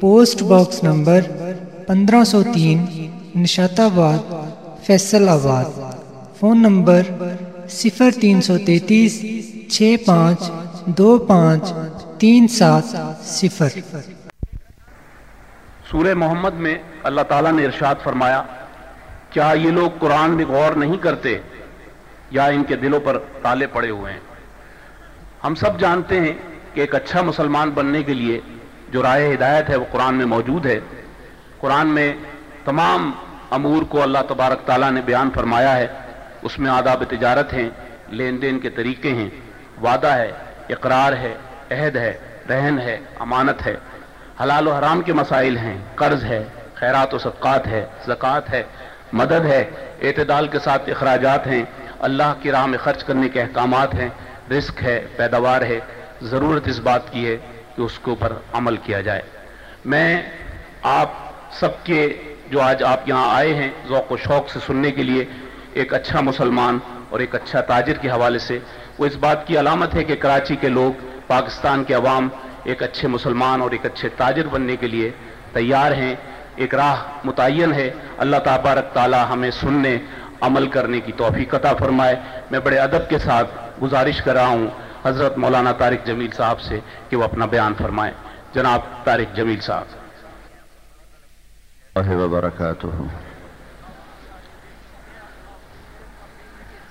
Post box number پندرہ سو تین نشات آباد فیصل آباد فون نمبر صفر تین سو تینتیس چھ پانچ، دو پانچ، تین سات، صفر۔ سورہ محمد میں اللہ تعالیٰ نے ارشاد فرمایا، کیا یہ لوگ قرآن میں غور نہیں کرتے یا ان کے دلوں پر تالے پڑے ہوئے ہیں؟ ہم سب جانتے ہیں کہ ایک اچھا مسلمان بننے کے لیے جو رائے ہدایت ہے وہ قرآن میں موجود ہے۔ قرآن میں تمام امور کو اللہ تبارک تعالیٰ نے بیان فرمایا ہے۔ اس میں آداب تجارت ہیں، لین دین کے طریقے ہیں۔ وعدہ ہے، اقرار ہے، عہد ہے، رہن ہے، امانت ہے۔ حلال و حرام کے مسائل ہیں، قرض ہے، خیرات و صدقات ہے، زکوٰۃ ہے، مدد ہے، اعتدال کے ساتھ اخراجات ہیں۔ اللہ کی راہ میں خرچ کرنے کے احکامات ہیں۔ رزق ہے، پیداوار ہے، ضرورت اس بات کی ہے۔ کہ اس کے اوپر عمل کیا جائے۔ میں آپ سب کے جو آج آپ یہاں آئے ہیں ذوق و شوق سے سننے کے لیے ایک اچھا مسلمان اور ایک اچھا تاجر کے حوالے سے، وہ اس بات کی علامت ہے کہ کراچی کے لوگ، پاکستان کے عوام ایک اچھے مسلمان اور ایک اچھے تاجر بننے کے لیے تیار ہیں۔ ایک راہ متعین ہے۔ اللہ تبارک تعالی ہمیں سننے، عمل کرنے کی توفیق عطا فرمائے۔ میں بڑے ادب کے ساتھ گزارش کر رہا ہوں۔ حضرت مولانا طارق جمیل صاحب سے کہ وہ اپنا بیان فرمائیں جناب طارق جمیل صاحب۔ الله وبركاته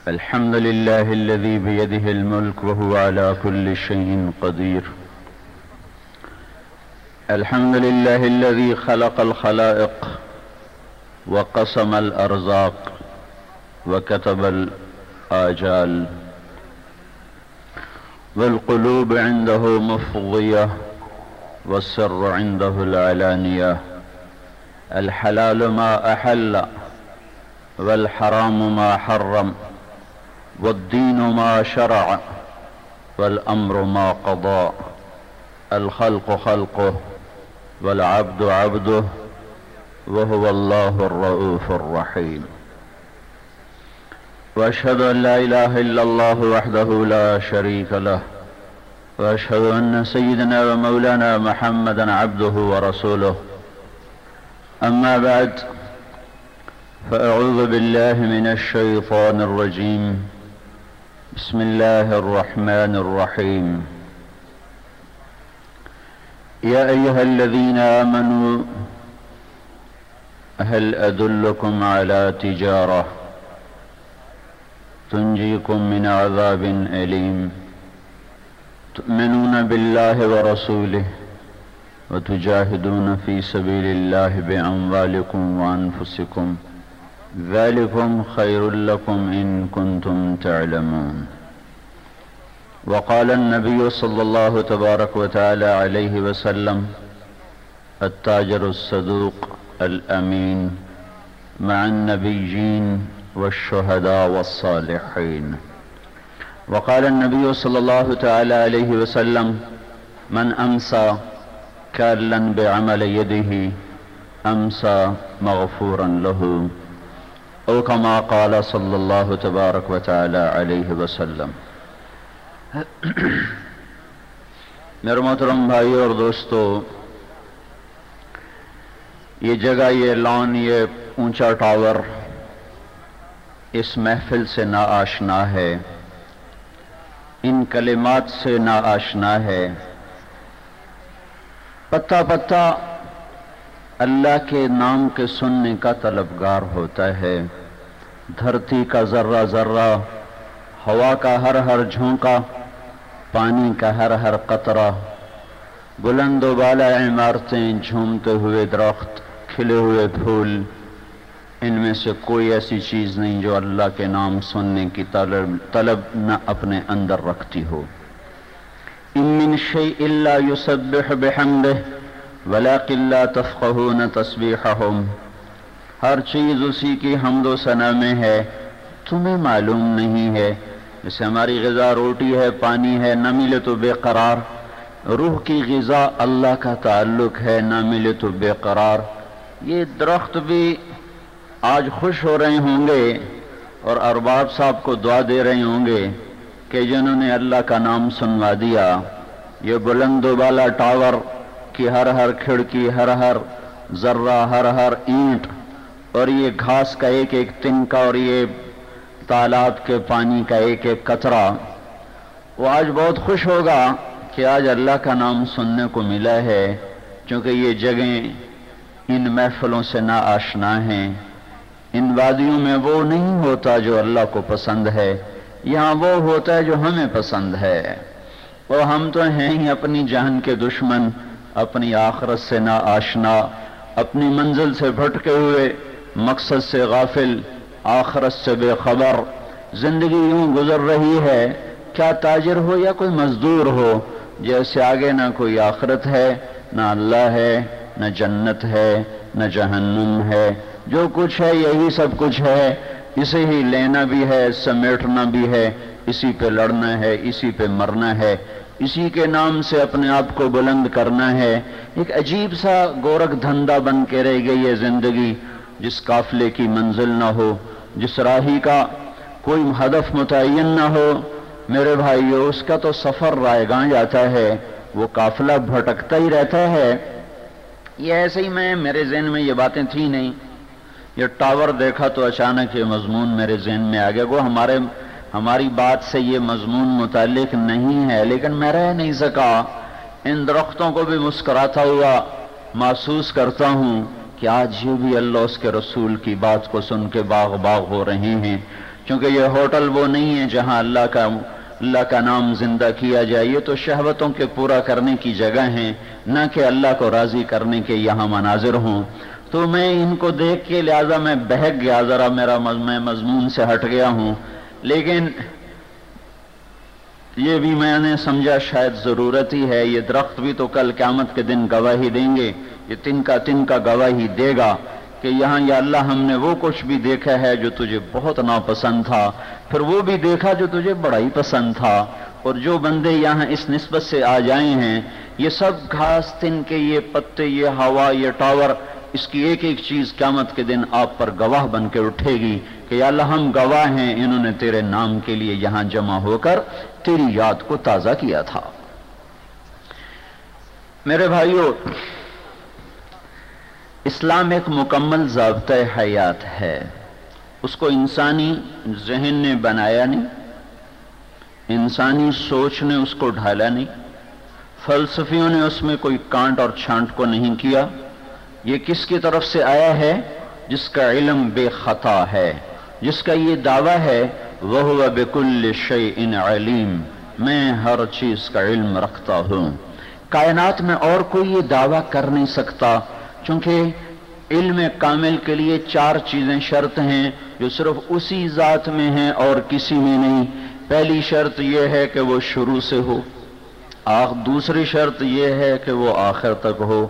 الحمد لله الذي بيده الملك وهو على كل شيء قدير الحمد لله الذي خلق الخلائق وقسم الأرزاق وكتب الآجال۔ والقلوب عنده مفضية والسر عنده العلانية. الحلال ما أحل والحرام ما حرم والدين ما شرع والأمر ما قضى. الخلق خلقه والعبد عبده وهو الله الرؤوف الرحيم. وأشهد أن لا إله إلا الله وحده لا شريك له. وأشهد أن سيدنا ومولانا محمدا عبده ورسوله. أما بعد فأعوذ بالله من الشيطان الرجيم. بسم الله الرحمن الرحيم. يا أيها الذين آمنوا هل أدلكم على تجارة؟ تنجيكم من عذاب أليم. تؤمنون بالله ورسوله وتجاهدون في سبيل الله بأموالكم وأنفسكم. ذلكم خير لكم إن كنتم تعلمون. وقال النبي صلى الله تبارك وتعالى عليه وسلم التاجر الصدوق الأمين مع النبيين والشهداء والصالحين. وقال النبي صلى الله تعالى عليه وسلم، من أمسى كالا بعمل يده، أمسى مغفورا له. أو كما قال صلى الله تبارك وتعالى عليه وسلم. میرے محترم بھائی اور دوستو، یہ جگہ، یہ لان، یہ اونچا ٹاور اس محفل سے نا آشنا ہے۔ ان کلمات سے نا آشنا ہے۔ پتا پتا اللہ کے نام کے سننے کا طلبگار ہوتا ہے۔ دھرتی کا ذرہ ذرہ، ہوا کا ہر ہر جھونکا، پانی کا ہر ہر قطرہ۔ بلند و بالا عمارتیں جھومتے ہوئے درخت، کھلے ہوئے پھول۔ ان میں سے کوئی ایسی چیز نہیں جو اللہ کے نام سننے کی طلب طلب نہ اپنے اندر رکھتی ہو۔ ان من شيء الا يسبح بحمده ولا قلّہ تفقہون تصبیحہم ہر چیز اسی کی حمد و ثنا میں ہے۔ تمہیں معلوم نہیں ہے۔ جیسے ہماری غذا روٹی ہے، پانی ہے، نہ ملے تو بے قرار۔ روح کی غذا اللہ کا تعلق ہے، نہ ملے تو بے قرار۔ یہ درخت بھی آج خوش ہو رہے ہوں گے اور ارباب صاحب کو دعا دے رہے ہوں گے کہ جنہوں نے اللہ کا نام سنوا دیا، یہ بلند و بالا ٹاور کی ہر ہر کھڑکی، ہر ہر ذرہ، ہر ہر اینٹ اور یہ گھاس کا ایک ایک تنکا اور یہ تالاب کے پانی کا ایک ایک کچرا۔ وہ آج بہت خوش ہوگا کہ آج اللہ کا نام سننے کو ملا ہے، چونکہ یہ جگہیں ان محفلوں سے نہ آشنا ہیں۔ ان وادیوں میں وہ نہیں ہوتا جو اللہ کو پسند ہے، یہاں وہ ہوتا ہے جو ہمیں پسند ہے۔ وہ ہم تو ہیں ہی اپنی جان کے دشمن، اپنی آخرت سے نہ آشنا، اپنی منزل سے بھٹکے ہوئے، مقصد سے غافل، آخرت سے بے خبر۔ زندگی یوں گزر رہی ہے، کیا تاجر ہو یا کوئی مزدور ہو، جیسے آگے نہ کوئی آخرت ہے، نہ اللہ ہے، نہ جنت ہے، نہ جہنم ہے۔ جو کچھ ہے، یہی سب کچھ ہے۔ اسے ہی لینا بھی ہے، سمیٹنا بھی ہے۔ اسی پہ لڑنا ہے، اسی پہ مرنا ہے۔ اسی کے نام سے اپنے آپ کو بلند کرنا ہے۔ ایک عجیب سا گورکھ دھندا بن کے رہ گئی ہے زندگی، جس قافلے کی منزل نہ ہو، جس راہی کا کوئی ہدف متعین نہ ہو۔ میرے بھائیو، اس کا تو سفر رائے گاں جاتا ہے۔ وہ قافلہ بھٹکتا ہی رہتا ہے۔ یہ ایسے ہی میں، میرے ذہن میں یہ باتیں تھیں نہیں۔ یہ ٹاور دیکھا تو اچانک یہ مضمون میرے ذہن میں آ گیا۔ وہ ہمارے ہماری بات سے یہ مضمون متعلق نہیں ہے، لیکن میں رہ نہیں سکا۔ ان درختوں کو بھی مسکراتا ہوا محسوس کرتا ہوں کہ آج یہ بھی اللہ اس کے رسول کی بات کو سن کے باغ باغ ہو رہے ہیں۔ کیونکہ یہ ہوٹل وہ نہیں ہے جہاں اللہ کا اللہ کا نام زندہ کیا جائے۔ یہ تو شہوتوں کے پورا کرنے کی جگہ ہیں، نہ کہ اللہ کو راضی کرنے کے یہاں مناظر ہوں۔ تو میں ان کو دیکھ کے لہذا میں بہک گیا، ذرا میرا میں مضمون سے ہٹ گیا ہوں۔ لیکن یہ بھی میں نے سمجھا شاید ضرورت ہی ہے، یہ درخت بھی تو کل قیامت کے دن گواہی دیں گے۔ یہ تن کا تن کا گواہی دے گا کہ یہاں یا اللہ ہم نے وہ کچھ بھی دیکھا ہے جو تجھے بہت ناپسند تھا۔ پھر وہ بھی دیکھا جو تجھے بڑا ہی پسند تھا۔ اور جو بندے یہاں اس نسبت سے آ جائے ہیں، یہ سب گھاس تن کے، یہ پتے، یہ ہوا، یہ ٹاور اس کی ایک ایک چیز قیامت کے دن آپ پر گواہ بن کے اٹھے گی کہ یا اللہ ہم گواہ ہیں، انہوں نے تیرے نام کے لیے یہاں جمع ہو کر تیری یاد کو تازہ کیا تھا۔ میرے بھائیوں اسلام ایک مکمل ضابطۂ حیات ہے۔ اس کو انسانی ذہن نے بنایا نہیں، انسانی سوچ نے اس کو ڈھالا نہیں، فلسفیوں نے اس میں کوئی کانٹ اور چھانٹ کو نہیں کیا۔ یہ کس کی طرف سے آیا ہے جس کا علم بے خطا ہے؟ جس کا یہ دعویٰ ہے وہ بکل شعی ان علیم میں ہر چیز کا علم رکھتا ہوں۔ کائنات میں اور کوئی یہ دعویٰ کر نہیں سکتا، چونکہ علم کامل کے لیے چار چیزیں شرط ہیں جو صرف اسی ذات میں ہیں اور کسی میں نہیں۔ پہلی شرط یہ ہے کہ وہ شروع سے ہو دوسری شرط یہ ہے کہ وہ آخر تک ہو۔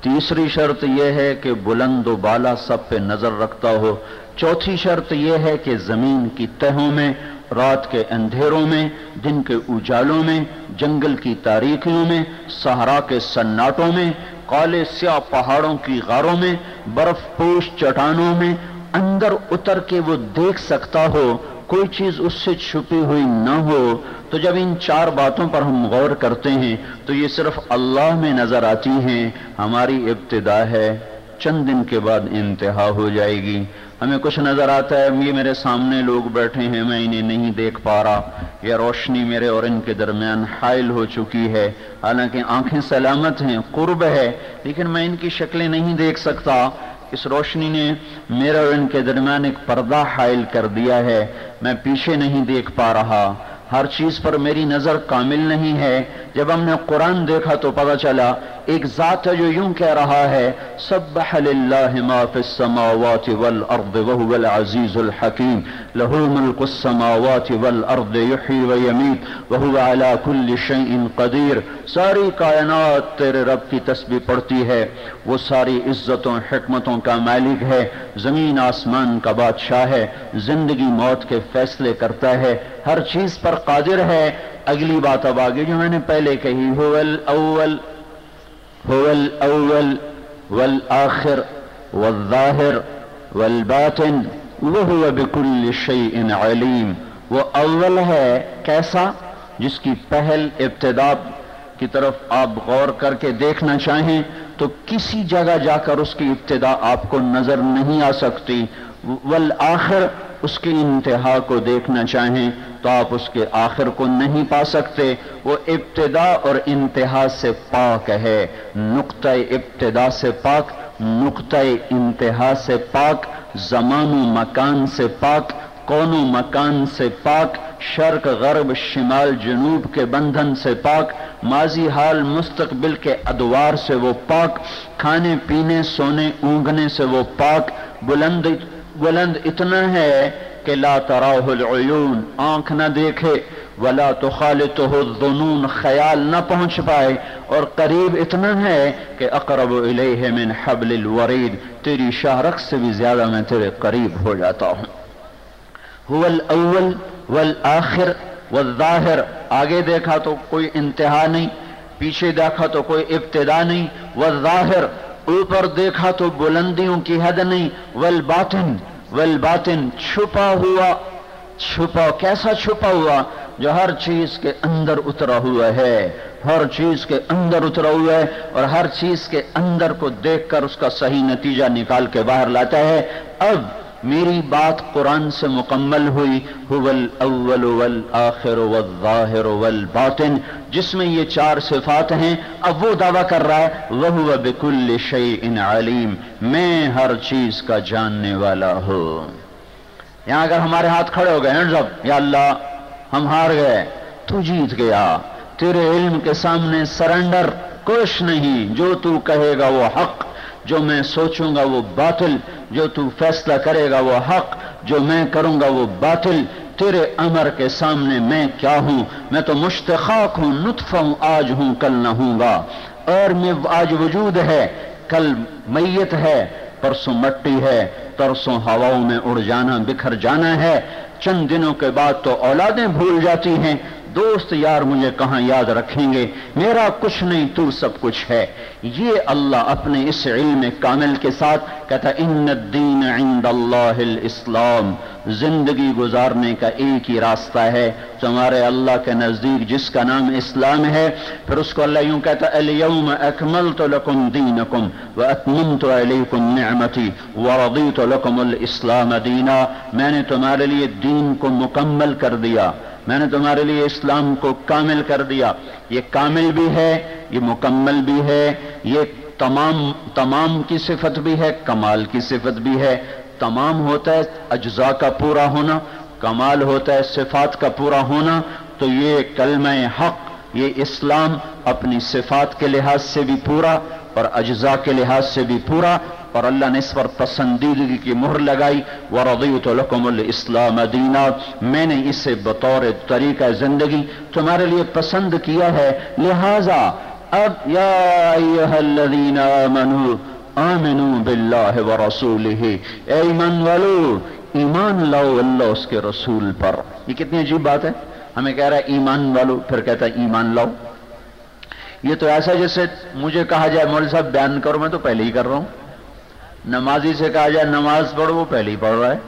تیسری شرط یہ ہے کہ بلند و بالا سب پہ نظر رکھتا ہو۔ چوتھی شرط یہ ہے کہ زمین کی تہوں میں، رات کے اندھیروں میں، دن کے اجالوں میں، جنگل کی تاریخیوں میں، صحرا کے سناٹوں میں، کالے سیاہ پہاڑوں کی غاروں میں، برف پوش چٹانوں میں، اندر اتر کے وہ دیکھ سکتا ہو۔ کوئی چیز اس سے چھپی ہوئی نہ ہو، تو جب ان چار باتوں پر ہم غور کرتے ہیں، تو یہ صرف اللہ میں نظر آتی ہیں۔ ہماری ابتدا ہے، چند دن کے بعد انتہا ہو جائے گی۔ ہمیں کچھ نظر آتا ہے، یہ میرے سامنے لوگ بیٹھے ہیں، میں انہیں نہیں دیکھ پا رہا۔ یہ روشنی میرے اور ان کے درمیان حائل ہو چکی ہے۔ حالانکہ آنکھیں سلامت ہیں، قرب ہے، لیکن میں ان کی شکلیں نہیں دیکھ سکتا۔ اس روشنی نے میرا اور ان کے درمیان ایک پردہ حائل کر دیا ہے۔ میں پیچھے نہیں دیکھ پا رہا۔ ہر چیز پر میری نظر کامل نہیں ہے۔ جب ہم نے قرآن دیکھا تو پتا چلا، ایک ذات ہے جو یوں کہہ رہا ہے، سبح للہ ما فی السماوات والارض وهو العزیز الحکیم۔ له ملک السماوات والارض یحیی و یمیت وهو على كل شیء قدیر ساری کائنات تیرے رب کی تسبیح پڑھتی ہے، وہ ساری عزتوں، حکمتوں کا مالک ہے، زمین آسمان کا بادشاہ ہے، زندگی موت کے فیصلے کرتا ہے، ہر چیز پر قادر ہے۔ اگلی بات اب آگے جو میں نے پہلے کہی، هو الاول، هو الأول والآخر والظاهر والباطن۔ وهو بكل شيء عليم۔ وہ اول ہے کیسا؟ جس کی پہل ابتدا کی طرف آپ غور کر کے دیکھنا چاہیں تو کسی جگہ جا کر اس کی ابتدا آپ کو نظر نہیں آ سکتی۔ والآخر اس کی انتہا کو دیکھنا چاہیں تو آپ اس کے آخر کو نہیں پا سکتے۔ وہ ابتدا اور انتہا سے پاک ہے۔ نقطۂ ابتدا سے پاک، نقطۂ انتہا سے پاک۔ زمان و مکان سے پاک، کون و مکان سے پاک، شرق، غرب، شمال، جنوب کے بندھن سے پاک، ماضی حال مستقبل کے ادوار سے وہ پاک، کھانے، پینے، سونے، اونگنے سے وہ پاک، بلند بلند اتنا ہے کہ لا تراہ العیون، آنکھ نہ دیکھے ولا تخالطہ الظنون، خیال نہ پہنچ پائے۔ اور قریب اتنا ہے کہ اقرب الیہ من حبل الورید، تیری شاہرخ سے بھی زیادہ میں تیرے قریب ہو جاتا ہوں۔ هو الاول والآخر والظاہر۔ آگے دیکھا تو کوئی انتہا نہیں، پیچھے دیکھا تو کوئی ابتدا نہیں۔ والظاہر، اوپر دیکھا تو بلندیوں کی حد نہیں۔ والباطن والباطن چھپا ہوا، چھپا کیسا چھپا ہوا؟ جو ہر چیز کے اندر اترا ہوا ہے، ہر چیز کے اندر اترا ہوا ہے اور ہر چیز کے اندر کو دیکھ کر اس کا صحیح نتیجہ نکال کے باہر لاتا ہے۔ اب میری بات قرآن سے مکمل ہوئی۔ الاول والآخر والظاہر والباطن۔ جس میں یہ چار صفات ہیں، اب وہ دعویٰ کر رہا ہے۔ وہ بکل شیء علیم میں ہر چیز کا جاننے والا ہوں۔ یہاں اگر ہمارے ہاتھ کھڑے ہو گئے جب یا اللہ ہم ہار گئے۔ تو جیت گیا۔ تیرے علم کے سامنے سرنڈر کچھ نہیں۔ جو تو کہے گا وہ حق، جو میں سوچوں گا وہ باطل۔ جو تو فیصلہ کرے گا وہ حق۔ جو میں کروں گا وہ باطل۔ تیرے امر کے سامنے میں کیا ہوں؟ میں تو مشتخاق ہوں، نطفہ ہوں، آج ہوں، کل نہ ہوں گا۔ اور میں آج وجود ہے، کل میت ہے، پرسوں مٹی ہے پرسوں ہواؤں میں اڑ جانا، بکھر جانا ہے۔ چند دنوں کے بعد تو اولادیں بھول جاتی ہیں۔ دوست یار مجھے کہاں یاد رکھیں گے؟ میرا کچھ نہیں تو سب کچھ ہے۔ یہ اللہ اپنے اس علم کامل کے ساتھ کہتا ان الدین عند اللہ الاسلام. زندگی گزارنے کا ایک ہی راستہ ہے۔ تمہارے اللہ کے نزدیک جس کا نام اسلام ہے، پھر اس کو اللہ یوں کہتا الیوم اکملت لکم دینکم واتممت علیکم نعمتی ورضیت لکم الاسلام دینا. میں نے تمہارے لیے دین کو مکمل کر دیا۔ میں نے تمہارے لیے اسلام کو کامل کر دیا۔ یہ کامل بھی ہے، یہ مکمل بھی ہے، یہ تمام تمام کی صفت بھی ہے، کمال کی صفت بھی ہے۔ تمام ہوتا ہے اجزاء کا پورا ہونا، کمال ہوتا ہے صفات کا پورا ہونا۔ تو یہ کلمہ حق، یہ اسلام اپنی صفات کے لحاظ سے بھی پورا اور اجزاء کے لحاظ سے بھی پورا۔ اور اللہ نے اس پر پسندیدگی کی مہر لگائی۔ وَرَضِيُتُ لَكُمُ الْإِسْلَامَ دِينَا۔ میں نے اسے بطور طریقہ زندگی تمہارے لیے پسند کیا ہے۔ لہذا اب یا ایہا الذین آمنوا آمنوا باللہ ورسولہ۔ اے ایمان والو، ایمان لاؤ اللہ اس کے رسول پر۔ یہ کتنی عجیب بات ہے۔ ہمیں کہہ رہا ہے ایمان والو، پھر کہتا ہے ایمان لاؤ۔ یہ تو ایسا جیسے مجھے کہا جائے مول صاحب بیان کرو، میں تو پہلے ہی کر رہا ہوں۔ نمازی سے کہا جائے نماز پڑھو، وہ پہلے ہی پڑھ رہا ہے۔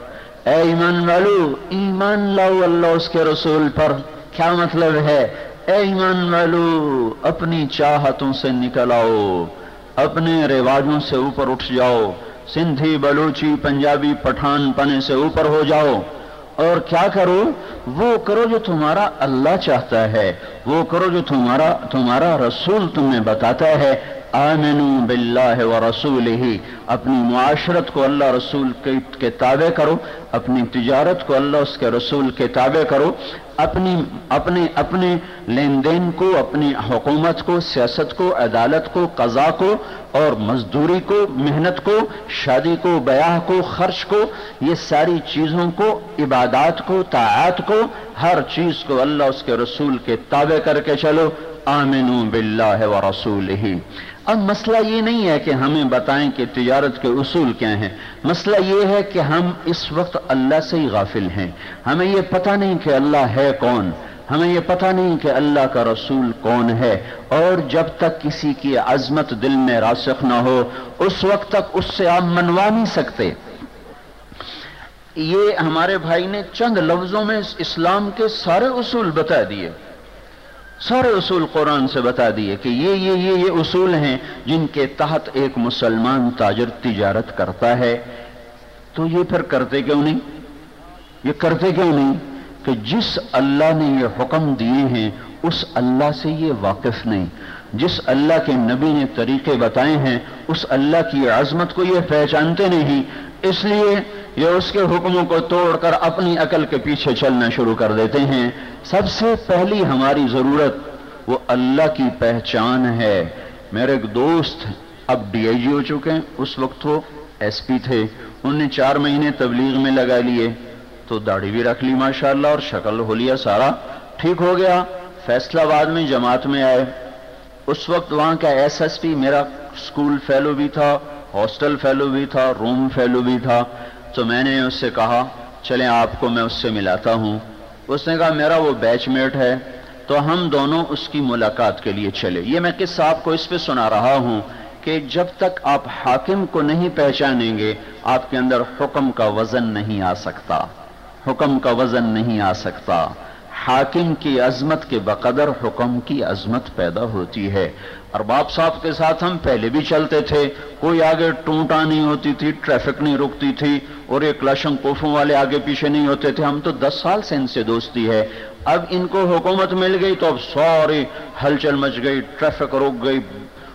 اے ایمان والو، ایمان لاؤ اللہ اس کے رسول پر۔ کیا مطلب ہے؟ اے ایمان والو، اپنی چاہتوں سے نکل آؤ، اپنے رواجوں سے اوپر اٹھ جاؤ۔ سندھی، بلوچی، پنجابی پٹھان پنے سے اوپر ہو جاؤ۔ اور کیا کرو؟ وہ کرو جو تمہارا اللہ چاہتا ہے۔ وہ کرو جو تمہارا تمہارا رسول تمہیں بتاتا ہے۔ آمنوا باللہ ورسولہ اپنی معاشرت کو اللہ رسول کے تابع کرو، اپنی تجارت کو اللہ اس کے رسول کے تابع کرو، اپنی اپنے اپنے لین دین کو، اپنی حکومت کو، سیاست کو، عدالت کو قضا کو، اور مزدوری کو، محنت کو، شادی کو، بیاہ کو، خرچ کو، یہ ساری چیزوں کو، عبادات کو طاعت کو، ہر چیز کو اللہ اس کے رسول کے تابع کر کے چلو۔ آمنو باللہ و رسول ہی اب مسئلہ یہ نہیں ہے کہ ہمیں بتائیں کہ تجارت کے اصول کیا ہیں۔ مسئلہ یہ ہے کہ ہم اس وقت اللہ سے ہی غافل ہیں۔ ہمیں یہ پتہ نہیں کہ اللہ ہے کون۔ ہمیں یہ پتہ نہیں کہ اللہ کا رسول کون ہے۔ اور جب تک کسی کی عظمت دل میں راسخ نہ ہو، اس وقت تک اس سے آپ منوا نہیں سکتے۔ یہ ہمارے بھائی نے چند لفظوں میں اسلام کے سارے اصول بتا دیے۔ سارے اصول قرآن سے بتا دیے کہ یہ یہ یہ یہ اصول ہیں جن کے تحت ایک مسلمان تاجر تجارت کرتا ہے۔ تو یہ پھر کرتے کیوں نہیں؟ یہ کرتے کیوں نہیں کہ جس اللہ نے یہ حکم دیے ہیں، اس اللہ سے یہ واقف نہیں۔ جس اللہ کے نبی نے طریقے بتائے ہیں، اس اللہ کی عظمت کو یہ پہچانتے نہیں، اس لیے یہ اس کے حکموں کو توڑ کر اپنی عقل کے پیچھے چلنا شروع کر دیتے ہیں۔ سب سے پہلی ہماری ضرورت وہ اللہ کی پہچان ہے۔ میرے ایک دوست اب ڈی آئی جی ہو چکے ہیں، اس وقت وہ ایس پی تھے۔ انہوں نے چار مہینے تبلیغ میں لگا لیے۔ تو داڑھی بھی رکھ لی، ماشاءاللہ، اور شکل ہو لیا سارا۔ ٹھیک ہو گیا، فیصلہ آباد میں جماعت میں آئے۔ اس وقت وہاں کا ایس ایس پی میرا اسکول فیلو بھی تھا، ہاسٹل فیلو بھی تھا، روم فیلو بھی تھا۔ تو میں نے اس سے کہا، چلیں آپ کو میں اس سے ملاتا ہوں۔ اس نے کہا، میرا وہ بیچ میٹ ہے۔ تو ہم دونوں اس کی ملاقات کے لیے چلے۔ یہ میں کس آپ کو اس پہ سنا رہا ہوں کہ جب تک آپ حاکم کو نہیں پہچانیں گے، آپ کے اندر حکم کا وزن نہیں آ سکتا۔ حکم کا وزن نہیں آ سکتا۔ حاکم کی عظمت کے بقدر حکم کی عظمت پیدا ہوتی ہے۔ اور صاحب کے ساتھ ہم پہلے بھی چلتے تھے۔ کوئی آگے ٹونٹا نہیں ہوتی تھی، ٹریفک نہیں رکتی تھی اور یہ کلاشن کوفوں والے آگے پیچھے نہیں ہوتے تھے۔ ہم تو دس سال سے ان سے دوستی ہے۔ اب ان کو حکومت مل گئی تو اب سوری ہلچل مچ گئی، ٹریفک رک گئی۔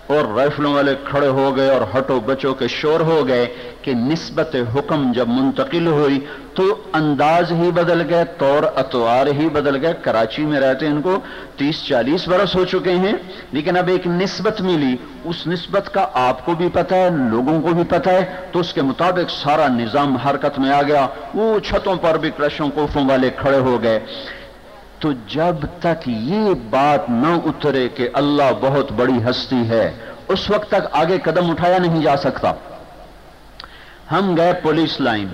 اور رائفلوں والے کھڑے ہو گئے اور ہٹو بچوں کے شور ہو گئے کہ نسبت حکم جب منتقل ہوئی تو انداز ہی بدل گئے، طور اتوار ہی بدل گئے۔ کراچی میں رہتے ان کو تیس چالیس برس ہو چکے ہیں، لیکن اب ایک نسبت ملی۔ اس نسبت کا آپ کو بھی پتہ ہے، لوگوں کو بھی پتہ ہے۔ تو اس کے مطابق سارا نظام حرکت میں آ گیا۔ وہ چھتوں پر بھی کرشوں، کوفوں والے کھڑے ہو گئے۔ تو جب تک یہ بات نہ اترے کہ اللہ بہت بڑی ہستی ہے، اس وقت تک آگے قدم اٹھایا نہیں جا سکتا۔ ہم گئے پولیس لائن۔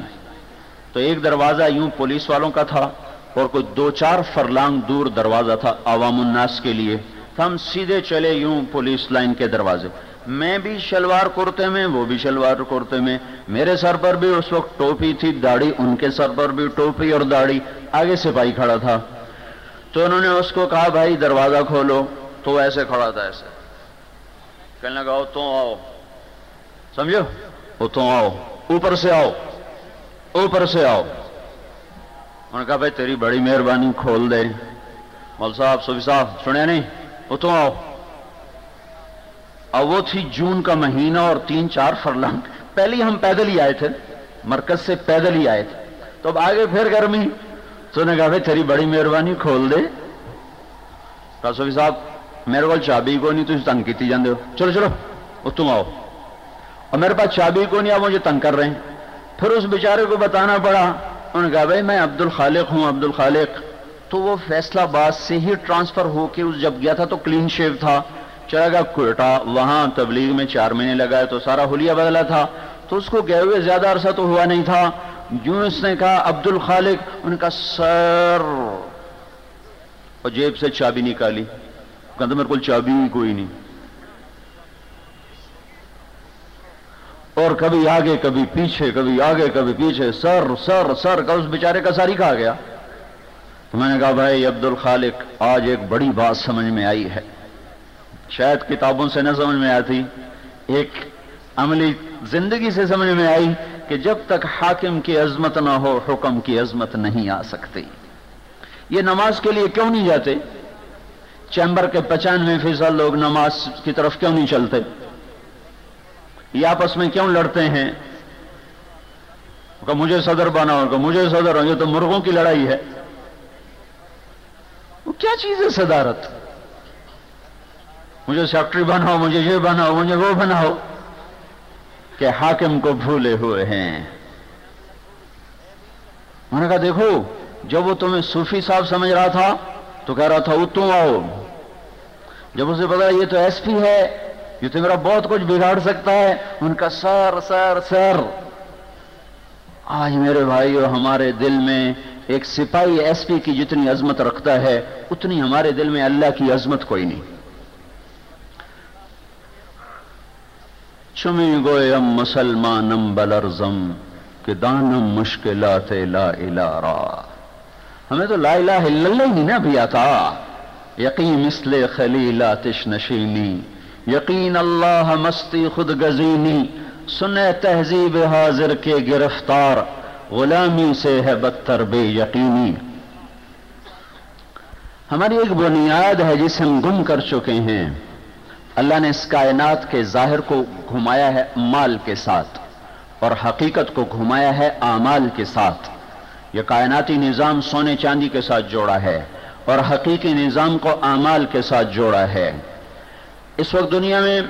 تو ایک دروازہ یوں پولیس والوں کا تھا اور کوئی دو چار فرلانگ دور دروازہ تھا عوام الناس کے لیے۔ تو ہم سیدھے چلے یوں پولیس لائن کے دروازے۔ میں بھی شلوار کرتے میں، وہ بھی شلوار کرتے میں۔ میرے سر پر بھی اس وقت ٹوپی تھی، داڑھی ان کے سر پر بھی ٹوپی اور داڑھی۔ آگے سپاہی کھڑا تھا۔ تو انہوں نے اس کو کہا، بھائی، دروازہ کھولو. تو ایسے کھڑا تھا، ایسے۔ کہنے لگا تو آؤ۔ سمجھو وہ تو آؤ۔ اوپر سے آؤ۔ اوپر سے آؤ۔ انہوں نے کہا، بھائی، تیری بڑی مہربانی، کھول دے۔ مول صاحب سبھی صاحب، سنیا نہیں؟ وہ تو آؤ۔ اب وہ تھی جون کا مہینہ اور تین چار فرلنگ۔ پہلے ہم پیدل ہی آئے تھے، مرکز سے پیدل ہی آئے تھے۔ تو اب آگے پھر گرمی۔ تو نے کہا، بھائی، تیری بڑی مہربانی کھول دے. کہا صاحب، میرے کو چابی کو نہیں تھی تنگ کی جانے ہو. چلو چلو وہ تم آؤ. اور میرے پاس چابی کو نہیں، آپ مجھے تنگ کر رہے ہیں۔ پھر اس بیچارے کو بتانا پڑا، انہوں نے کہا، بھائی، میں عبد الخالق ہوں عبد الخالق تو وہ فیصلہ باد سے ہی ٹرانسفر ہو کے اس جب گیا تھا تو کلین شیو تھا۔ چلا گیا کوئٹہ، وہاں تبلیغ میں چار مہینے لگائے تو سارا حلیہ بدلا تھا۔ تو اس کو گئے ہوئے زیادہ عرصہ تو ہوا نہیں تھا۔ جو اس نے کہا عبد الخالق ان کا سر اور جیب سے چابی نکالی۔ کہتا میرے کو چابی ہی کوئی نہیں۔ اور کبھی آگے، کبھی پیچھے، کبھی آگے، کبھی پیچھے، سر سر سر کا اس بیچارے کا ساری کھا گیا۔ تو میں نے کہا، بھائی عبد الخالق آج ایک بڑی بات سمجھ میں آئی ہے۔ شاید کتابوں سے نہ سمجھ میں آتی، ایک عملی زندگی سے سمجھ میں آئی۔ کہ جب تک حاکم کی عظمت نہ ہو، حکم کی عظمت نہیں آ سکتی۔ یہ نماز کے لیے کیوں نہیں جاتے؟ چیمبر کے پچانوے فیصد لوگ نماز کی طرف کیوں نہیں چلتے؟ یہ آپس میں کیوں لڑتے ہیں؟ کہ مجھے صدر بنا ہوگا مجھے صدر ہو یہ تو مرغوں کی لڑائی ہے۔ وہ کیا چیز ہے صدارت؟ مجھے سیکٹری بناؤ، مجھے یہ بناؤ، مجھے وہ بناؤ۔ کہ حاکم کو بھولے ہوئے ہیں۔ میں نے کہا، دیکھو، جب وہ تمہیں صوفی صاحب سمجھ رہا تھا تو کہہ رہا تھا وہ تم آؤ۔ جب اسے پتا یہ تو ایس پی ہے، یہ تو میرا بہت کچھ بگاڑ سکتا ہے۔ ان کا سر سر سر۔ آج میرے بھائی ہمارے دل میں ایک سپاہی ایس پی کی جتنی عظمت رکھتا ہے، اتنی ہمارے دل میں اللہ کی عظمت کوئی نہیں۔ چمی گویم مسلمانم بلرزم کہ دانم مشکلات لا الہ را۔ ہمیں تو لا الہ الا اللہ ہی نہیں بھی آتا یقین مثل خلیل آتش نشینی۔ یقین اللہ مستی خود گزینی۔ سنے تہذیب حاضر کے گرفتار۔ غلامی سے ہے بدتر بے یقینی۔ ہماری ایک بنیاد ہے جسے ہم گم کر چکے ہیں۔ اللہ نے اس کائنات کے ظاہر کو گھمایا ہے مال کے ساتھ اور حقیقت کو گھمایا ہے اعمال کے ساتھ۔ یہ کائناتی نظام سونے چاندی کے ساتھ جوڑا ہے اور حقیقی نظام کو اعمال کے ساتھ جوڑا ہے۔ اس وقت دنیا میں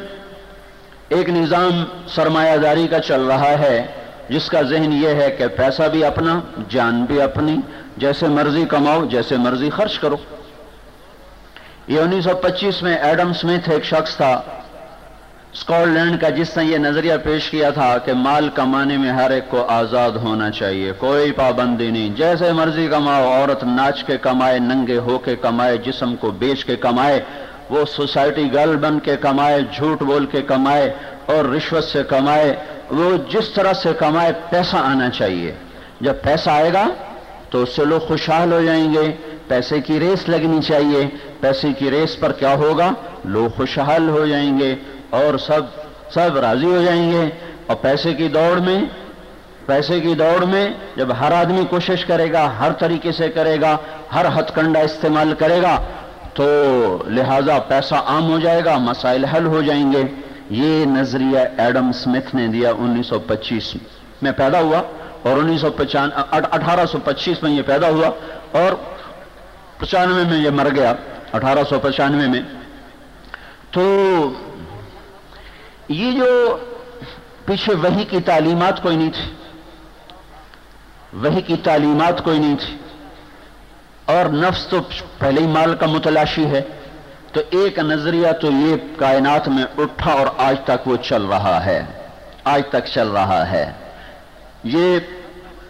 ایک نظام سرمایہ داری کا چل رہا ہے، جس کا ذہن یہ ہے کہ پیسہ بھی اپنا، جان بھی اپنی، جیسے مرضی کماؤ، جیسے مرضی خرچ کرو۔ یہ انیس سو پچیس میں ایڈم سمتھ ایک شخص تھا۔ اسکاٹ لینڈ کا جس نے یہ نظریہ پیش کیا تھا کہ مال کمانے میں ہر ایک کو آزاد ہونا چاہیے، کوئی پابندی نہیں۔ جیسے مرضی کماؤ، عورت ناچ کے کمائے، ننگے ہو کے کمائے، جسم کو بیچ کے کمائے، وہ سوسائٹی گرل بن کے کمائے، جھوٹ بول کے کمائے اور رشوت سے کمائے، وہ جس طرح سے کمائے، پیسہ آنا چاہیے۔ جب پیسہ آئے گا تو اس سے لوگ خوشحال ہو جائیں گے۔ پیسے کی ریس لگنی چاہیے۔ پیسے کی ریس پر کیا ہوگا؟ لوگ خوشحال ہو جائیں گے اور سب سب راضی ہو جائیں گے۔ اور پیسے کی دوڑ میں، پیسے کی دوڑ میں جب ہر آدمی کوشش کرے گا، ہر طریقے سے کرے گا، ہر ہتھ کنڈا استعمال کرے گا، تو لہذا پیسہ عام ہو جائے گا، مسائل حل ہو جائیں گے۔ یہ نظریہ ایڈم سمتھ نے دیا انیس سو پچیس میں۔ پیدا ہوا اور انیس سو پچان، اٹھارہ سو پچیس میں یہ پیدا ہوا اور پچانوے میں یہ مر گیا، اٹھارہ سو پچانوے میں۔ تو یہ جو پیچھے وہی کی تعلیمات کوئی نہیں تھی وہی کی تعلیمات کوئی نہیں تھی۔ اور نفس تو پہلے ہی مال کا متلاشی ہے۔ تو ایک نظریہ تو یہ کائنات میں اٹھا اور آج تک وہ چل رہا ہے۔ آج تک چل رہا ہے۔ یہ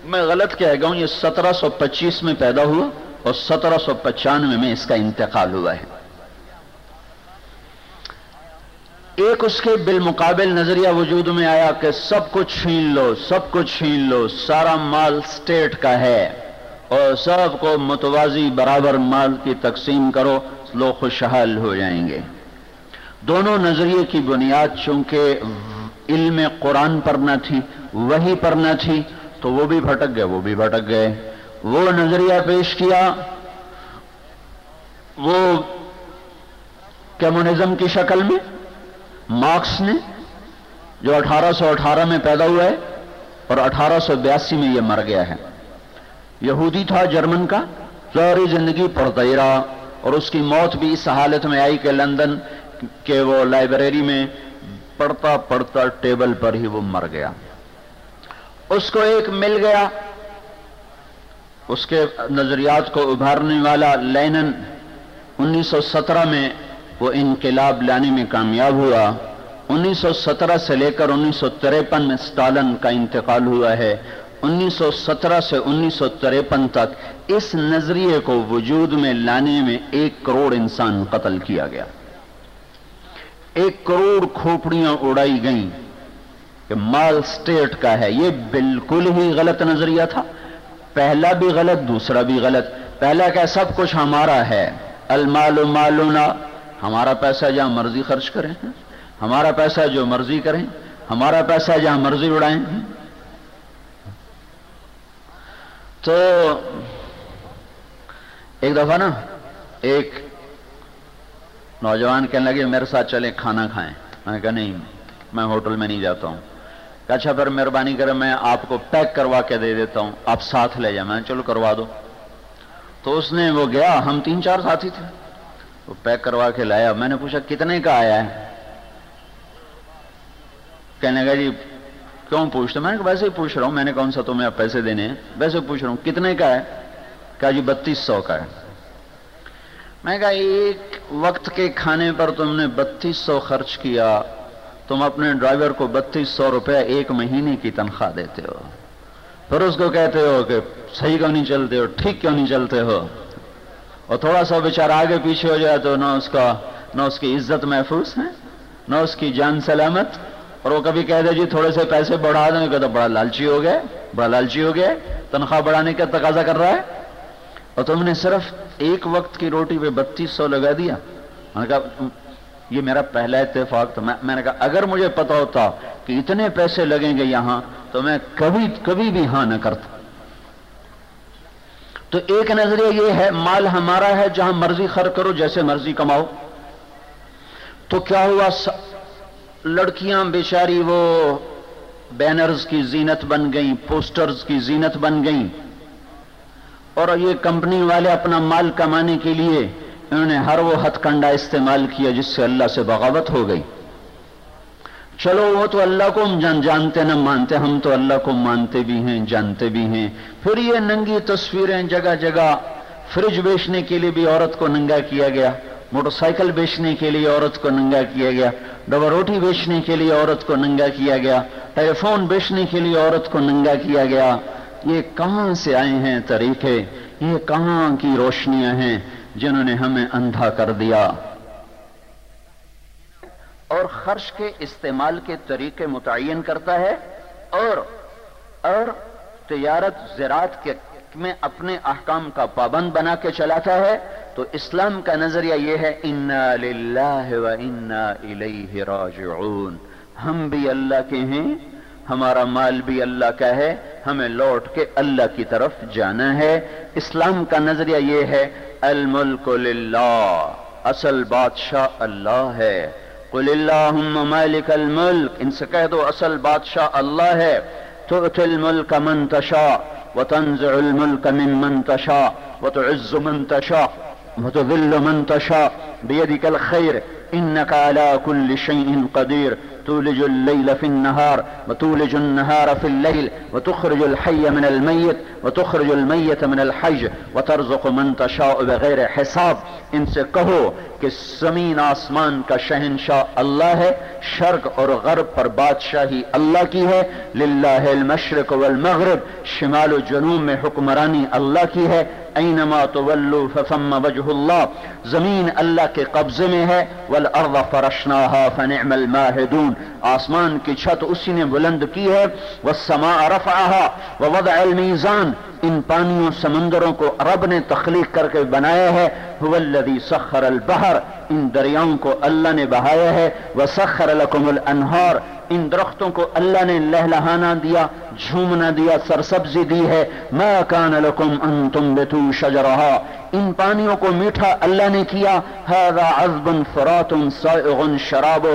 میں غلط کہہ گا ہوں، یہ سترہ سو پچیس میں پیدا ہوا۔ اور سترہ سو پچانوے میں اس کا انتقال ہوا ہے۔ ایک اس کے بالمقابل نظریہ وجود میں آیا کہ سب کچھ چھین لو، سب کچھ چھین لو، سارا مال سٹیٹ کا ہے۔ اور سب کو متوازی برابر مال کی تقسیم کرو لوگ خوشحال ہو جائیں گے۔ دونوں نظریے کی بنیاد چونکہ علم قرآن پر نہ تھی وہی پر نہ تھی، تو وہ بھی بھٹک گئے، وہ بھی بھٹک گئے۔ وہ نظریہ پیش کیا، وہ کمیونزم کی شکل میں، مارکس نے، جو اٹھارہ سو اٹھارہ میں پیدا ہوا ہے اور اٹھارہ سو بیاسی میں یہ مر گیا ہے۔ یہودی تھا جرمن کا، ساری زندگی پڑھتا ہی رہا اور اس کی موت بھی اس حالت میں آئی کہ لندن کے وہ لائبریری میں پڑھتا پڑھتا ٹیبل پر ہی وہ مر گیا۔ اس کو ایک مل گیا۔ اس کے نظریات کو ابھارنے والا لینن انیس سو سترہ میں وہ انقلاب لانے میں کامیاب ہوا۔ انیس سو سترہ سے لے کر انیس سو تریپن میں سٹالن کا انتقال ہوا ہے۔ انیس سو سترہ سے انیس سو تریپن تک اس نظریے کو وجود میں لانے میں ایک کروڑ انسان قتل کیا گیا۔ ایک کروڑ کھوپڑیاں اڑائی گئیں۔ کہ مال سٹیٹ کا ہے۔ یہ بالکل ہی غلط نظریہ تھا۔ پہلا بھی غلط، دوسرا بھی غلط۔ پہلا کہ سب کچھ ہمارا ہے۔ المال مالونا ہمارا پیسہ جہاں مرضی خرچ کریں، ہمارا پیسہ جو مرضی کریں، ہمارا پیسہ جہاں مرضی اڑائیں۔ تو ایک دفعہ نا، ایک نوجوان کہنے لگے، میرے ساتھ چلے کھانا کھائیں۔ میں نے کہا، نہیں، میں ہوٹل میں نہیں جاتا ہوں۔ اچھا پھر مہربانی کرے میں آپ کو پیک کروا کے دے دیتا ہوں۔ آپ ساتھ لے جائیں، میں چلو کروا دو۔ تو اس نے وہ گیا، ہم تین چار ساتھی تھے۔ وہ پیک کروا کے لایا۔ میں نے پوچھا، کتنے کا آیا ہے؟ کہنے گا جی کیوں پوچھتے؟ میں نے ویسے ہی پوچھ رہا ہوں۔ میں نے کون سا تمہیں آپ پیسے دینے ہیں۔ ویسے پوچھ رہا ہوں، کتنے کا ہے؟ کہا جی بتیس سو کا ہے۔ میں کہا، ایک وقت کے کھانے پر تم نے بتیس سو خرچ کیا۔ تم اپنے ڈرائیور کو بتیس سو روپے ایک مہینے کی تنخواہ دیتے ہو۔ پھر اس کو کہتے ہو کہ صحیح کیوں نہیں چلتے ہو، ٹھیک کیوں نہیں چلتے ہو؟ اور تھوڑا سا بیچارہ آگے پیچھے ہو جائے تو نہ اس کا، نہ اس کی عزت محفوظ ہے، نہ اس کی جان سلامت۔ اور وہ کبھی کہہ دے جی تھوڑے سے پیسے بڑھا دیں۔ کہ تو بڑا لالچی ہو گئے بڑا لالچی ہو گئے تنخواہ بڑھانے کا تقاضا کر رہا ہے۔ اور تم نے صرف ایک وقت کی روٹی پہ بتیس سو لگا دیا۔ کہا یہ میرا پہلا اتفاق تھا۔ میں نے کہا، اگر مجھے پتا ہوتا کہ اتنے پیسے لگیں گے یہاں، تو میں کبھی کبھی بھی ہاں نہ کرتا۔ تو ایک نظریہ یہ ہے، مال ہمارا ہے، جہاں مرضی خرچ کرو، جیسے مرضی کماؤ۔ تو کیا ہوا؟ لڑکیاں بیچاری وہ بینرز کی زینت بن گئیں، پوسٹرز کی زینت بن گئیں۔ اور یہ کمپنی والے اپنا مال کمانے کے لیے انہوں نے ہر وہ ہتھ کنڈا استعمال کیا جس سے اللہ سے بغاوت ہو گئی۔ چلو وہ تو اللہ کو ہم جانتے نہ مانتے، ہم تو اللہ کو مانتے بھی ہیں، جانتے بھی ہیں۔ پھر یہ ننگی تصویریں جگہ جگہ فریج بیچنے کے لیے بھی عورت کو ننگا کیا گیا۔ موٹر سائیکل بیچنے کے لیے عورت کو ننگا کیا گیا۔ ڈبا روٹی بیچنے کے لیے عورت کو ننگا کیا گیا۔ ٹیلی فون بیچنے کے لیے عورت کو ننگا کیا گیا۔ یہ کہاں سے آئے ہیں طریقے؟ یہ کہاں کی روشنیاں ہیں؟ جنہوں نے ہمیں اندھا کر دیا۔ اور خرچ کے استعمال کے طریقے متعین کرتا ہے اور اور تجارت زراعت کے میں اپنے احکام کا پابند بنا کے چلاتا ہے۔ تو اسلام کا نظریہ یہ ہے، انا للہ و انا الیہ راجعون ہم بھی اللہ کے ہیں، ہمارا مال بھی اللہ کا ہے، ہمیں لوٹ کے اللہ کی طرف جانا ہے۔ اسلام کا نظریہ یہ ہے الملک للہ، اصل بادشاہ اللہ ہے۔ قل اللہم مالک الملک، ان سے کہہ دو اصل بادشاہ اللہ ہے۔ تؤتی الملک من تشاء، وتنزع الملك ممن تشاء، وتعز من تشاء، وتذل من تشاء۔ بيدك الخير، إنك على كل شيء قدير۔ تولج الليل في النهار، وتولج النهار في الليل، وتخرج الحي من الميت، وتخرج الميت من الحج، وترزق من تشاء بغیر حساب. ان سے کہو کہ زمین آسمان کا شہنشاہ اللہ ہے، شرق اور غرب پر بادشاہی اللہ کی ہے، للہ المشرق والمغرب، شمال و جنوب میں حکمرانی اللہ کی ہے اینما تولو فثم وجہ اللہ زمین اللہ کے قبضے میں ہے، والارض فرشناها فنعم الماہدون آسمان کی چھت اسی نے بلند کی ہے، والسماء رفعها، ووضع المیزان ان پانیوں سمندروں کو رب نے تخلیق کر کے بنایا ہے۔ هو سخر البحر۔ ان دریاؤں کو اللہ نے بہایا ہے۔ وسخر لكم الانہار ان درختوں کو اللہ نے لہلہانا دیا، جھومنا دیا، سرسبزی دی ہے۔ ما کان لکم ان تنبتو شجرہا ان پانیوں کو میٹھا اللہ نے کیا، هذا عذب فرات سائغ شرابہ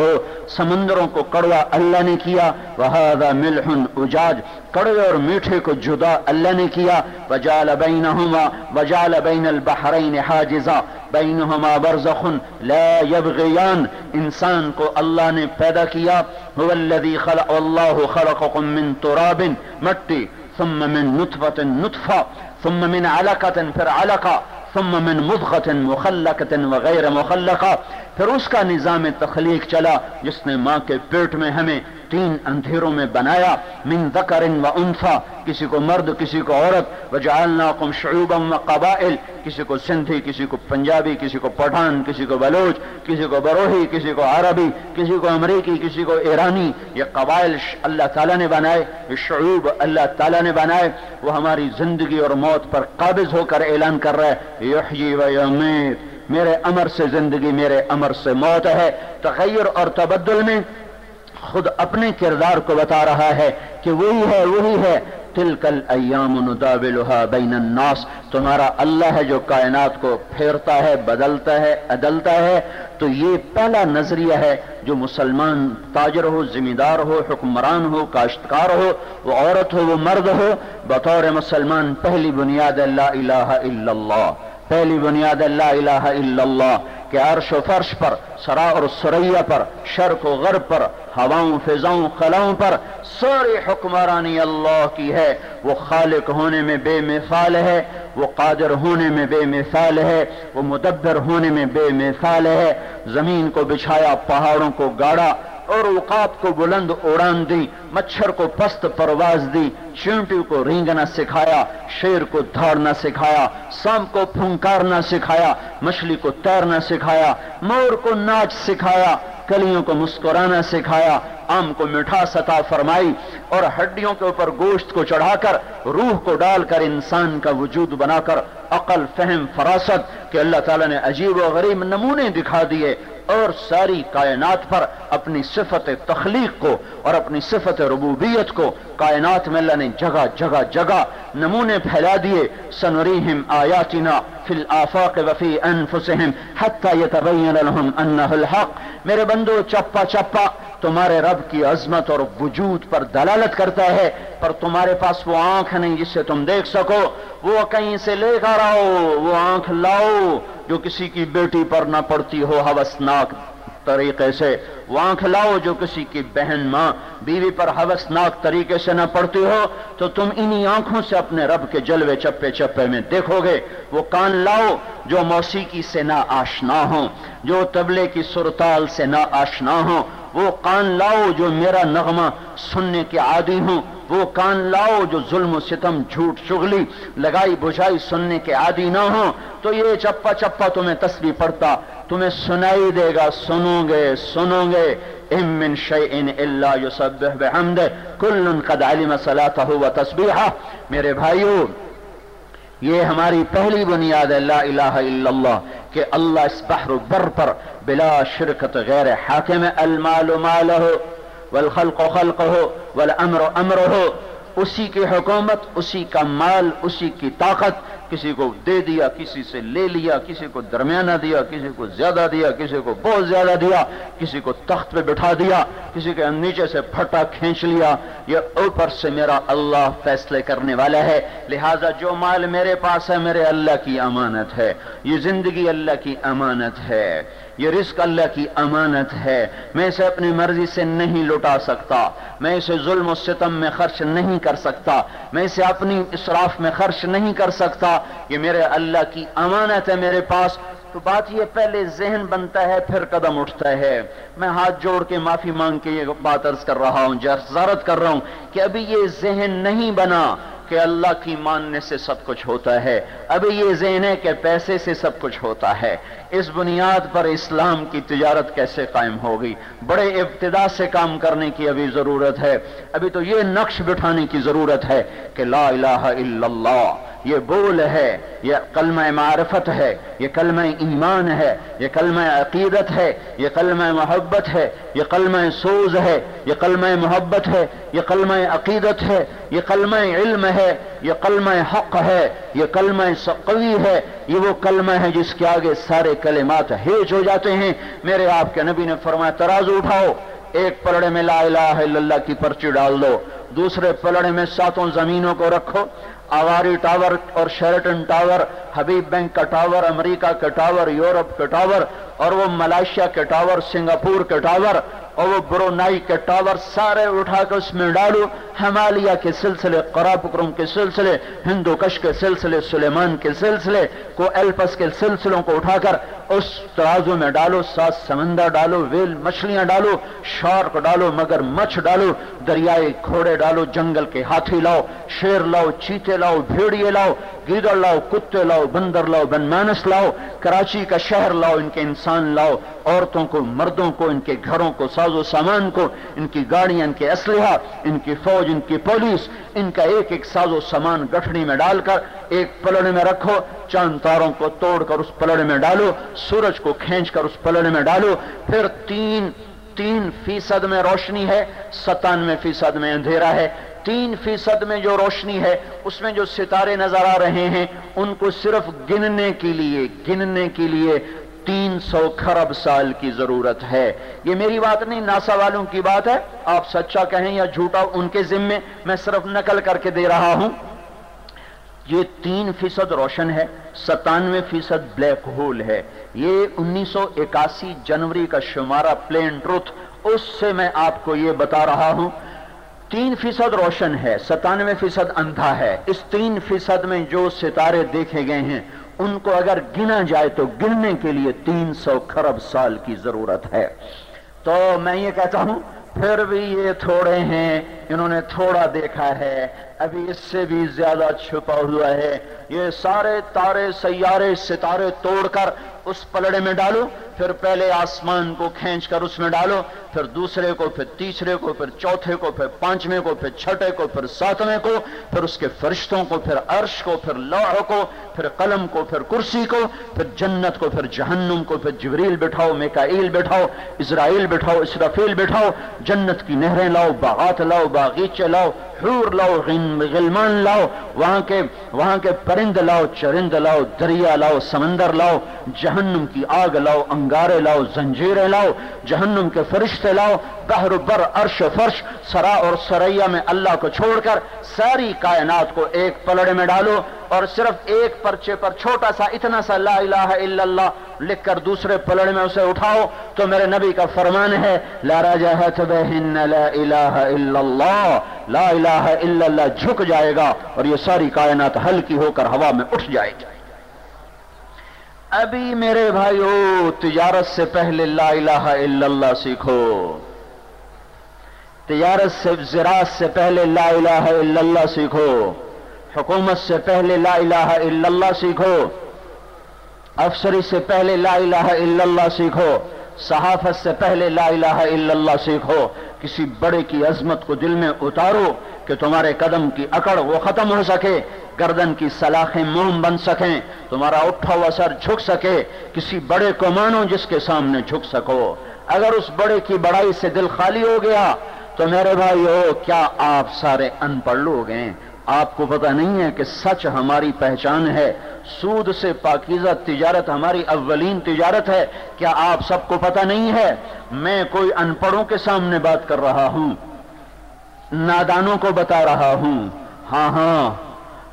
سمندروں کو کڑوا اللہ نے کیا، وهذا ملح اجاج، کڑوے اور میٹھے کو جدا اللہ نے کیا وجال بینہما وجال بین البحرین حاجزا، بینہما برزخ لا یبغیان، انسان کو اللہ نے پیدا کیا، هو الذي خلق والله خلقكم من تراب، مٹی، ثم من نطفة نطفة، ثم من علقة پھر علقة ثم من مضغة مخلقة وغیر مخلقہ پھر اس کا نظام تخلیق چلا جس نے ماں کے پیٹ میں ہمیں تین اندھیروں میں بنایا من ذکر و انفا کسی کو مرد کسی کو عورت وجعلناکم شعوبا و قبائل کسی کو سندھی کسی کو پنجابی کسی کو پٹھان کسی کو بلوچ کسی کو بروہی کسی کو عربی کسی کو امریکی کسی کو ایرانی یہ قبائل اللہ تعالیٰ نے بنائے یہ شعوب اللہ تعالیٰ نے بنائے وہ ہماری زندگی اور موت پر قابض ہو کر اعلان کر رہا ہے یحیی و یمیت میرے امر سے زندگی میرے امر سے موت ہے تغیر اور تبدل میں خود اپنے کردار کو بتا رہا ہے کہ وہی ہے وہی ہے۔ تلکل ایام نداولها بین الناس۔ تمہارا اللہ ہے جو کائنات کو پھیرتا ہے، بدلتا ہے، عدلتا ہے۔ تو یہ پہلا نظریہ ہے جو مسلمان تاجر ہو ذمہ دار ہو، حکمران ہو، کاشتکار ہو، وہ عورت ہو، وہ مرد ہو۔ بطور مسلمان پہلی بنیاد لا الہ الا اللہ۔ پہلی بنیاد لا الہ الا اللہ۔ کہ عرش و فرش پر سرا اور سریا پر، شرق و غرب پر، ہواؤں، فضاؤں، خلاؤں پر ساری حکمرانی اللہ کی ہے۔ وہ خالق ہونے میں بے مثال ہے، وہ قادر ہونے میں بے مثال ہے، وہ مدبر ہونے میں بے مثال ہے۔ زمین کو بچھایا، پہاڑوں کو گاڑا اور اوقات کو بلند اڑان دی، مچھر کو پست پرواز دی چونٹی کو رینگنا سکھایا، شیر کو دھاڑنا سکھایا، سام کو پھنکارنا سکھایا، مچھلی کو تیرنا سکھایا، مور کو ناچ سکھایا، کلیوں کو مسکرانا سکھایا، آم کو مٹھا ستا فرمائی، اور ہڈیوں کے اوپر گوشت کو چڑھا کر، روح کو ڈال کر انسان کا وجود بنا کر، عقل، فہم، فراست، کہ اللہ تعالیٰ نے عجیب و غریب نمونے دکھا دیے، اور ساری کائنات پر اپنی صفت تخلیق کو اور اپنی صفت ربوبیت کو کائنات میں اللہ نے جگہ جگہ جگہ نمونے پھیلا دیے سنوریہم آیاتنا فی الافاق وفی انفسہم حتی یتبین لهم انہ الحق۔ میرے بندو، چپا چپا، تمہارے رب کی عظمت اور وجود پر دلالت کرتا ہے، پر تمہارے پاس وہ آنکھ نہیں جس سے تم دیکھ سکو۔ وہ کہیں سے لے کر آؤ، وہ آنکھ لاؤ جو کسی کی بیٹی پر نہ پڑتی ہو حوثناک طریقے سے وہ آنکھ لاؤ جو کسی کی بہن ماں بیوی پر حوثناک طریقے سے نہ پڑتی ہو، تو تم انہی آنکھوں سے اپنے رب کے جلوے چپے چپے میں دیکھو گے۔ وہ کان لاؤ جو موسیقی سے نہ آشنا ہو، جو تبلے کی سرتال سے نہ آشنا ہو۔ وہ کان لاؤ جو میرا نغمہ سننے کے عادی ہوں۔ وہ کان لاؤ جو ظلم و ستم، جھوٹ چغلی لگائی بجھائی سننے کے عادی نہ ہوں۔ تو یہ چپا چپا تمہیں تسبیح پڑتا تمہیں سنائی دے گا، سنو گے سنو گے۔ ام من شیئن الا یسبح بحمد کل قد علم صلاتہ و تسبیحہ میرے بھائیو، یہ ہماری پہلی بنیاد ہے، لا الہ الا اللہ کہ اللہ اس بحر و بر پر بلا شرکت غیر حاکم، المال مال ہو والخلق خلق ہو والامر امر ہو اسی کی حکومت، اسی کا مال، اسی کی طاقت کسی کو دے دیا، کسی سے لے لیا، کسی کو درمیانہ دیا، کسی کو زیادہ دیا، کسی کو بہت زیادہ دیا، کسی کو تخت پہ بٹھا دیا، کسی کے نیچے سے پھٹا کھینچ لیا۔ یہ اوپر سے میرا اللہ فیصلے کرنے والا ہے۔ لہٰذا جو مال میرے پاس ہے، میرے اللہ کی امانت ہے۔ یہ زندگی اللہ کی امانت ہے۔ یہ رزق اللہ کی امانت ہے میں اسے اپنی مرضی سے نہیں لٹا سکتا میں اسے ظلم و ستم میں خرچ نہیں کر سکتا میں اسے اپنی اسراف میں خرچ نہیں کر سکتا یہ میرے اللہ کی امانت ہے میرے پاس تو بات یہ پہلے ذہن بنتا ہے پھر قدم اٹھتا ہے میں ہاتھ جوڑ کے معافی مانگ کے یہ بات عرض کر رہا ہوں جرزارت کر رہا ہوں کہ ابھی یہ ذہن نہیں بنا کہ اللہ کی ماننے سے سب کچھ ہوتا ہے ابھی یہ ذہن ہے کہ پیسے سے سب کچھ ہوتا ہے اس بنیاد پر اسلام کی تجارت کیسے قائم ہوگی بڑے ابتدا سے کام کرنے کی ابھی ضرورت ہے ابھی تو یہ نقش بٹھانے کی ضرورت ہے کہ لا الہ الا اللہ یہ بول ہے یہ کلمہ معرفت ہے یہ کلمہ ایمان ہے یہ کلمہ عقیدت ہے یہ کلمہ محبت ہے یہ کلمہ سوز ہے یہ کلمہ محبت ہے یہ کلمہ عقیدت ہے یہ کلمہ علم ہے یہ کلمہ حق ہے یہ کلمہ سقوی ہے یہ وہ کلمہ ہے جس کے آگے سارے کلمات ہیج ہو جاتے ہیں۔ میرے آپ کے نبی نے فرمایا، ترازو اٹھاؤ، ایک پلڑے میں لا الہ الا اللہ کی پرچی ڈال دو۔ دوسرے پلڑے میں ساتوں زمینوں کو رکھو۔ آواری ٹاور اور شیرٹن ٹاور، حبیب بینک کا ٹاور، امریکہ کا ٹاور، یورپ کا ٹاور، اور وہ ملائیشیا کے ٹاور، سنگاپور کے ٹاور۔ اور وہ برونائی کے ٹاور سارے اٹھا کے اس میں ڈالو۔ ہمالیہ کے سلسلے قرابکرم کے سلسلے، ہندو کش کے سلسلے، سلیمان کے سلسلے کو ایلپس کے سلسلوں کو اٹھا کر اس ترازو میں ڈالو، سات سمندر ڈالو، ویل مچھلیاں ڈالو، شارک ڈالو، مگر مچھ ڈالو، دریائے گھوڑے ڈالو، جنگل کے ہاتھی لاؤ، شیر لاؤ، چیتے لاؤ، بھیڑیے لاؤ، گیدڑ لاؤ، کتے لاؤ، بندر لاؤ، بن مانس لاؤ، کراچی کا شہر لاؤ، ان کے انسان لاؤ، عورتوں کو، مردوں کو، ان کے گھروں کو، ساز و سامان کو، ان کی گاڑیاں، ان کے اسلحہ، ان کی فوج، ان کی پولیس، ان کا ایک ایک ساز و سامان گٹھڑی میں ڈال کر ایک پلڑے میں رکھو، چاند تاروں کو توڑ کر اس پلڑے میں ڈالو، سورج کو کھینچ کر اس پلڑے میں ڈالو، پھر تین تین فیصد میں روشنی ہے، ستانوے فیصد میں اندھیرا ہے۔ تین فیصد میں جو روشنی ہے، اس میں جو ستارے نظر آ رہے ہیں، ان کو صرف گننے کے لیے، گننے کے لیے تین سو خرب سال کی ضرورت ہے۔ یہ میری بات نہیں، ناسا والوں کی بات ہے۔ آپ سچا کہیں یا جھوٹا، ان کے ذمے میں صرف نقل کر کے دے رہا ہوں۔ یہ تین فیصد روشن ہے، ستانوے فیصد بلیک ہول ہے۔ یہ انیس سو اکاسی جنوری کا شمارہ پلین ٹروتھ، اس سے میں آپ کو یہ بتا رہا ہوں۔ تین فیصد روشن ہے، ستانوے فیصد اندھا ہے۔ اس تین فیصد میں جو ستارے دیکھے گئے ہیں، ان کو اگر گنا جائے تو گننے کے لیے تین سو خرب سال کی ضرورت ہے۔ تو میں یہ کہتا ہوں پھر بھی یہ تھوڑے ہیں، انہوں نے تھوڑا دیکھا ہے۔ ابھی اس سے بھی زیادہ چھپا ہوا ہے۔ یہ سارے تارے، سیارے، ستارے توڑ کر اس پلڑے میں ڈالو۔ پھر پہلے آسمان کو کھینچ کر اس میں ڈالو پھر دوسرے کو پھر تیسرے کو پھر چوتھے کو پھر پانچویں کو پھر چھٹے کو پھر ساتویں کو پھر اس کے فرشتوں کو پھر عرش کو پھر لوح کو پھر قلم کو پھر کرسی کو پھر جنت کو پھر جہنم کو پھر جبریل بٹھاؤ میکائیل بٹھاؤ اسرائیل بٹھاؤ اسرافیل بٹھاؤ جنت کی نہریں لاؤ باغات لاؤ باغیچے لاؤ حور لاؤ غلمان لاؤ وہاں کے وہاں کے پرند لاؤ چرند لاؤ دریا لاؤ سمندر لاؤ جہنم کی آگ لاؤ انگارے لاؤ، زنجیریں لاؤ، جہنم کے فرشتے لاؤ، بحر بر، عرش فرش، سرا اور سریا میں اللہ کو چھوڑ کر ساری کائنات کو ایک پلڑے میں ڈالو اور صرف ایک پرچے پر چھوٹا سا، اتنا سا لا الہ الا اللہ لکھ کر دوسرے پلڑے میں اسے اٹھاؤ تو میرے نبی کا فرمان ہے، لا رجحت بہن، لا الہ الا اللہ، لا الہ الا اللہ جھک جائے گا اور یہ ساری کائنات ہلکی ہو کر ہوا میں اٹھ جائے گی۔ ابھی میرے بھائیو، تجارت سے پہلے لا الہ الا اللہ سیکھو۔ تجارت سے، زراعت سے پہلے لا الہ الا اللہ سیکھو۔ حکومت سے پہلے لا الہ الا اللہ سیکھو۔ افسری سے پہلے لا الہ الا اللہ سیکھو۔ صحافت سے پہلے لا الہ الا اللہ سیکھو کسی بڑے کی عظمت کو دل میں اتارو کہ تمہارے قدم کی اکڑ وہ ختم ہو سکے، گردن کی سلاخیں موم بن سکیں، تمہارا اٹھا ہوا سر جھک سکے، کسی بڑے کو مانو جس کے سامنے جھک سکو۔ اگر اس بڑے کی بڑائی سے دل خالی ہو گیا، تو میرے بھائی ہو کیا آپ سارے ان پڑھ لوگ ہیں؟ آپ کو پتہ نہیں ہے کہ سچ ہماری پہچان ہے۔ سود سے پاکیزہ تجارت ہماری اولین تجارت ہے۔ کیا آپ سب کو پتہ نہیں ہے؟ میں کوئی ان پڑھوں کے سامنے بات کر رہا ہوں۔ نادانوں کو بتا رہا ہوں۔ ہاں ہاں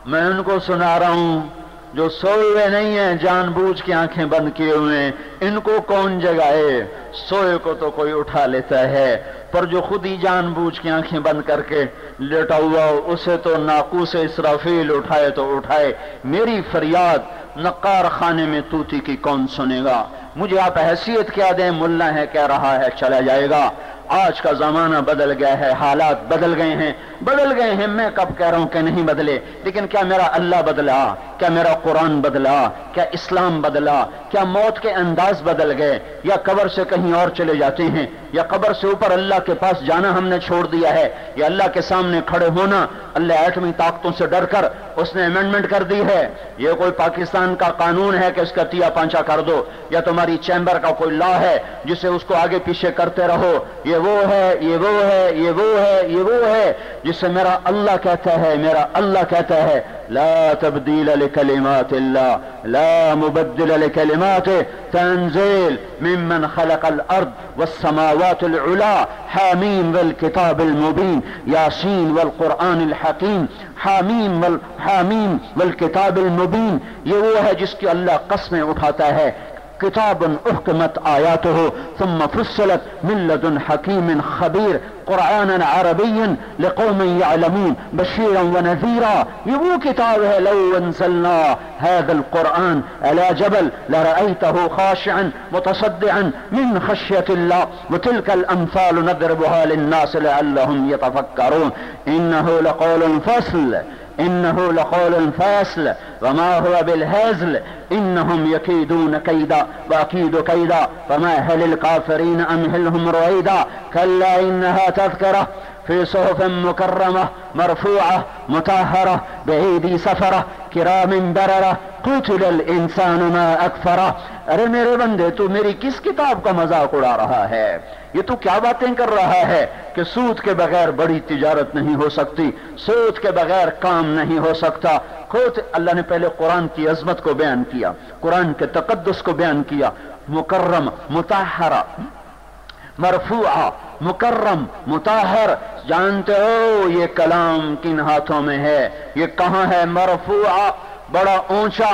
میں ان کو سنا رہا ہوں۔ جو سوئے ہوئے نہیں ہیں، جان بوجھ کے آنکھیں بند کیے ہوئے ان کو کون جگائے سوئے کو تو کوئی اٹھا لیتا ہے۔ پر جو خود ہی جان بوجھ کے آنکھیں بند کر کے لیٹا ہوا اسے تو ناقوس سے اسرافیل اٹھائے تو اٹھائے۔ میری فریاد نقار خانے میں توتی کی کون سنے گا؟ مجھے آپ حیثیت کیا دیں؟ ملنا ہے، کہہ رہا ہے، چلا جائے گا۔ آج کا زمانہ بدل گیا ہے، حالات بدل گئے ہیں۔ بدل گئے ہیں، میں کب کہہ رہا ہوں کہ نہیں بدلے۔ لیکن کیا میرا اللہ بدلا؟ کیا میرا قرآن بدلا؟ کیا اسلام بدلا؟ کیا موت کے انداز بدل گئے؟ یا قبر سے کہیں اور چلے جاتے ہیں؟ یا قبر سے اوپر اللہ کے پاس جانا ہم نے چھوڑ دیا ہے؟ یا اللہ کے سامنے کھڑے ہونا؟ اللہ ایٹمی طاقتوں سے ڈر کر اس نے امینڈمنٹ کر دی ہے۔ یہ کوئی پاکستان کا قانون ہے کہ اس کا تیا پانچا کر دو۔ یا تمہاری چیمبر کا کوئی لا ہے جسے اس کو آگے پیچھے کرتے رہو۔ یہ وہ ہے، یہ وہ ہے، یہ وہ ہے، یہ وہ ہے جسے میرا اللہ کہتا ہے، میرا اللہ کہتا ہے، لا تبديل لكلمات الله لا مبدل لكلماته تنزيل ممن خلق الأرض والسماوات العلا حاميم والكتاب المبين ياسين والقرآن الحكيم حامیم حامیم والکتاب المبین۔ یہ وہ ہے جس کی اللہ قسمیں اٹھاتا ہے کتاب احکمت آیاته ثم فصلت من لدن حکیم خبیر قرآنا عربيا لقوم يعلمون بشيرا ونذيرا. يبو كتابه لو انزلنا هذا القرآن على جبل؟ لرأيته خاشعا متصدعا من خشية الله. وتلك الأمثال نضربها للناس لعلهم يتفكرون. إنه لقول فصل. إنه لقول فاصل وما هو بالهزل؟ إنهم يكيدون كيدا وأكيد كيدا. فما هل الكافرين امهلهم رويدا؟ كلا إنها تذكرة. في صحف مكرمة، مرفوعة، مطهرة بأيدي سفرة، كرام بررة قتل الانسان ما اکفرا ارے میرے بندے، تو میری کس کتاب کا مذاق اڑا رہا ہے؟ یہ تو کیا باتیں کر رہا ہے کہ سود کے بغیر بڑی تجارت نہیں ہو سکتی، سود کے بغیر کام نہیں ہو سکتا؟ خود اللہ نے پہلے قرآن کی عظمت کو بیان کیا، قرآن کے تقدس کو بیان کیا، مکرم متحرہ مرفوع مکرم متاہر جانتے ہو یہ کلام کن ہاتھوں میں ہے، یہ کہاں ہے مرفوع بڑا اونچا،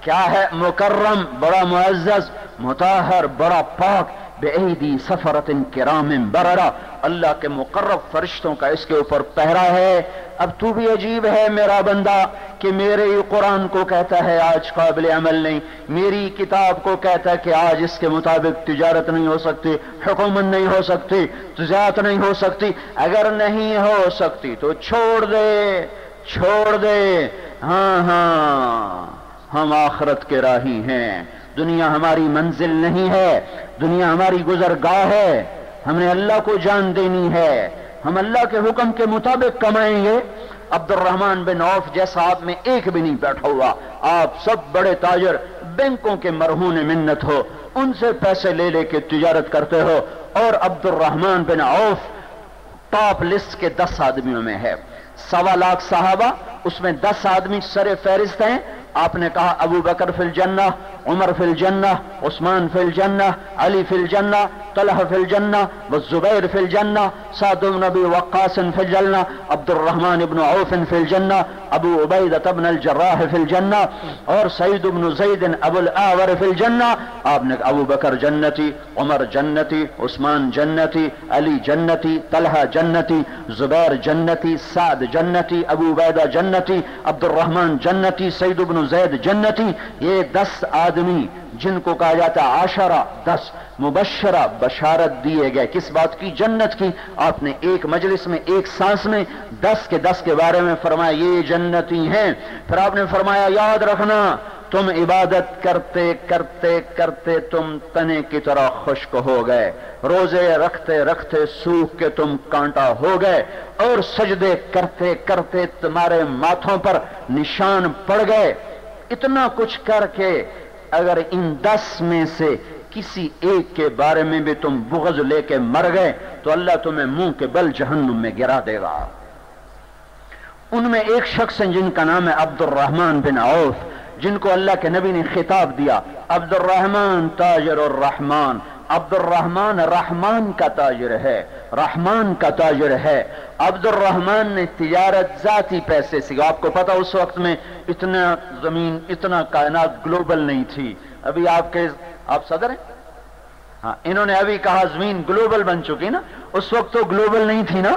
کیا ہے مکرم؟ بڑا معزز متاہر بڑا پاک بے عیدی سفرت کرام بررا اللہ کے مقرب فرشتوں کا اس کے اوپر پہرا ہے. اب تو بھی عجیب ہے میرا بندہ کہ میرے قرآن کو کہتا ہے آج قابل عمل نہیں. میری کتاب کو کہتا ہے کہ آج اس کے مطابق تجارت نہیں ہو سکتی، حکومت نہیں ہو سکتی، تجارت نہیں ہو سکتی. اگر نہیں ہو سکتی تو چھوڑ دے چھوڑ دے. ہاں ہاں ہم آخرت کے راہی ہیں. دنیا ہماری منزل نہیں ہے، دنیا ہماری گزرگاہ ہے۔ ہم نے اللہ کو جان دینی ہے۔ ہم اللہ کے حکم کے مطابق کمائیں گے۔ عبد الرحمان بن عوف جیسا آپ میں ایک بھی نہیں بیٹھا ہوا۔ آپ سب بڑے تاجر، بینکوں کے مرہون منت ہو۔ ان سے پیسے لے لے کے تجارت کرتے ہو۔ اور عبد الرحمان بن عوف ٹاپ لسٹ کے دس آدمیوں میں ہے۔ سوا لاکھ صحابہ، اس میں دس آدمی سر فہرست ہیں۔ آپ نے کہا ابو بکر فی الجنہ، عمر فی الجنہ، عثمان فی الجنہ، علی فی الجنہ طلح فی الجنہ، والزبیر فی الجنہ، سعد بن نبی وقاس فی الجنہ عبد الرحمن ابن عوف فی الجنہ، ابو عبیدت ابن الجراح فی الجنہ اور سعید بن زید ابو الاور فی الجنہ۔ آپ نے ابو بکر جنتی، عمر جنتی، عثمان جنتی، علی جنتی، طلحہ جنتی، زبیر جنتی، سعد جنتی، ابو عبیدہ جنتی عبد الرحمن جنتی، سعید بن زید جنتی، یہ دس آدمی جن کو کہا جاتا ہے دس، مبشرہ بشارت دیے گئے۔ کس بات کی؟ جنت کی۔ آپ نے ایک مجلس میں، ایک سانس میں دس کے دس کے بارے میں فرمایا، یہ جنتی ہیں۔ پھر آپ نے فرمایا، یاد رکھنا، تم عبادت کرتے کرتے کرتے تم تنے کی طرح خشک ہو گئے۔ روزے رکھتے رکھتے سوکھ کے تم کانٹا ہو گئے۔ اور سجدے کرتے کرتے تمہارے ماتھوں پر نشان پڑ گئے۔ اتنا کچھ کر کے اگر ان دس میں سے کسی ایک کے بارے میں بھی تم بغض لے کے مر گئے، تو اللہ تمہیں منہ کے بل جہنم میں گرا دے گا۔ ان میں ایک شخص ہیں جن کا نام ہے عبد الرحمان بن عوف، جن کو اللہ کے نبی نے خطاب دیا عبد الرحمان تاجر الرحمان عبد الرحمان رحمان کا تاجر ہے، رحمان کا تاجر ہے عبد الرحمن نے تجارت ذاتی پیسے سے آپ کو پتا اس وقت میں اتنا زمین، اتنا کائنات گلوبل نہیں تھی۔ ابھی آپ کے آپ صدر ہیں؟ ہاں انہوں نے ابھی کہا زمین گلوبل بن چکی نا۔ اس وقت تو گلوبل نہیں تھی نا۔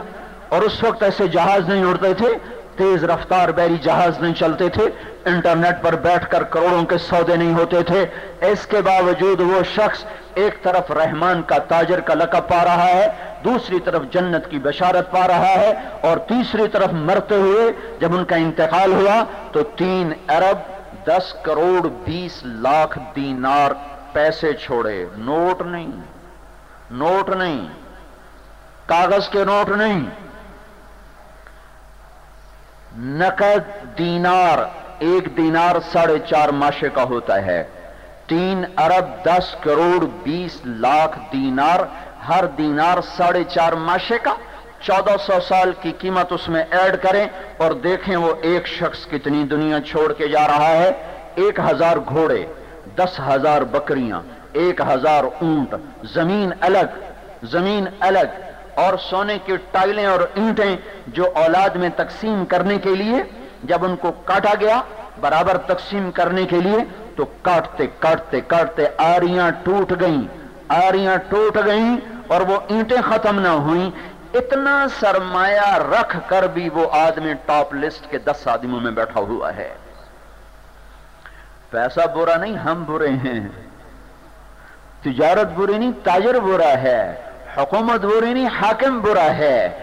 اور اس وقت ایسے جہاز نہیں اڑتے تھے، تیز رفتار بیری جہاز نہیں چلتے تھے۔ انٹرنیٹ پر بیٹھ کر کروڑوں کے سودے نہیں ہوتے تھے، اس کے باوجود وہ شخص ایک طرف رحمان کا تاجر کا لقب پا رہا ہے، دوسری طرف جنت کی بشارت پا رہا ہے، اور تیسری طرف مرتے ہوئے جب ان کا انتقال ہوا تو تین ارب دس کروڑ بیس لاکھ دینار پیسے چھوڑے۔ نوٹ نہیں نوٹ نہیں، کاغذ کے نوٹ نہیں۔ نقد دینار ایک دینار ساڑھے چار ماشے کا ہوتا ہے۔ تین ارب دس کروڑ بیس لاکھ دینار ہر دینار ساڑھے چار ماشے کا۔ چودہ سو سال کی قیمت اس میں ایڈ کریں اور دیکھیں وہ ایک شخص کتنی دنیا چھوڑ کے جا رہا ہے۔ ایک ہزار گھوڑے، دس ہزار بکریاں، ایک ہزار اونٹ۔ زمین الگ زمین الگ۔ اور سونے کی ٹائلیں اور اینٹیں جو اولاد میں تقسیم کرنے کے لیے جب ان کو کاٹا گیا برابر تقسیم کرنے کے لیے تو کاٹتے کاٹتے کاٹتے آریاں ٹوٹ گئیں، آریاں ٹوٹ گئیں اور وہ اینٹیں ختم نہ ہوئیں۔ اتنا سرمایہ رکھ کر بھی وہ آدمی ٹاپ لسٹ کے دس آدمیوں میں بیٹھا ہوا ہے۔ پیسہ برا نہیں، ہم برے ہیں۔ تجارت بری نہیں، تاجر برا ہے۔ حکومت بری نہیں، حاکم برا ہے۔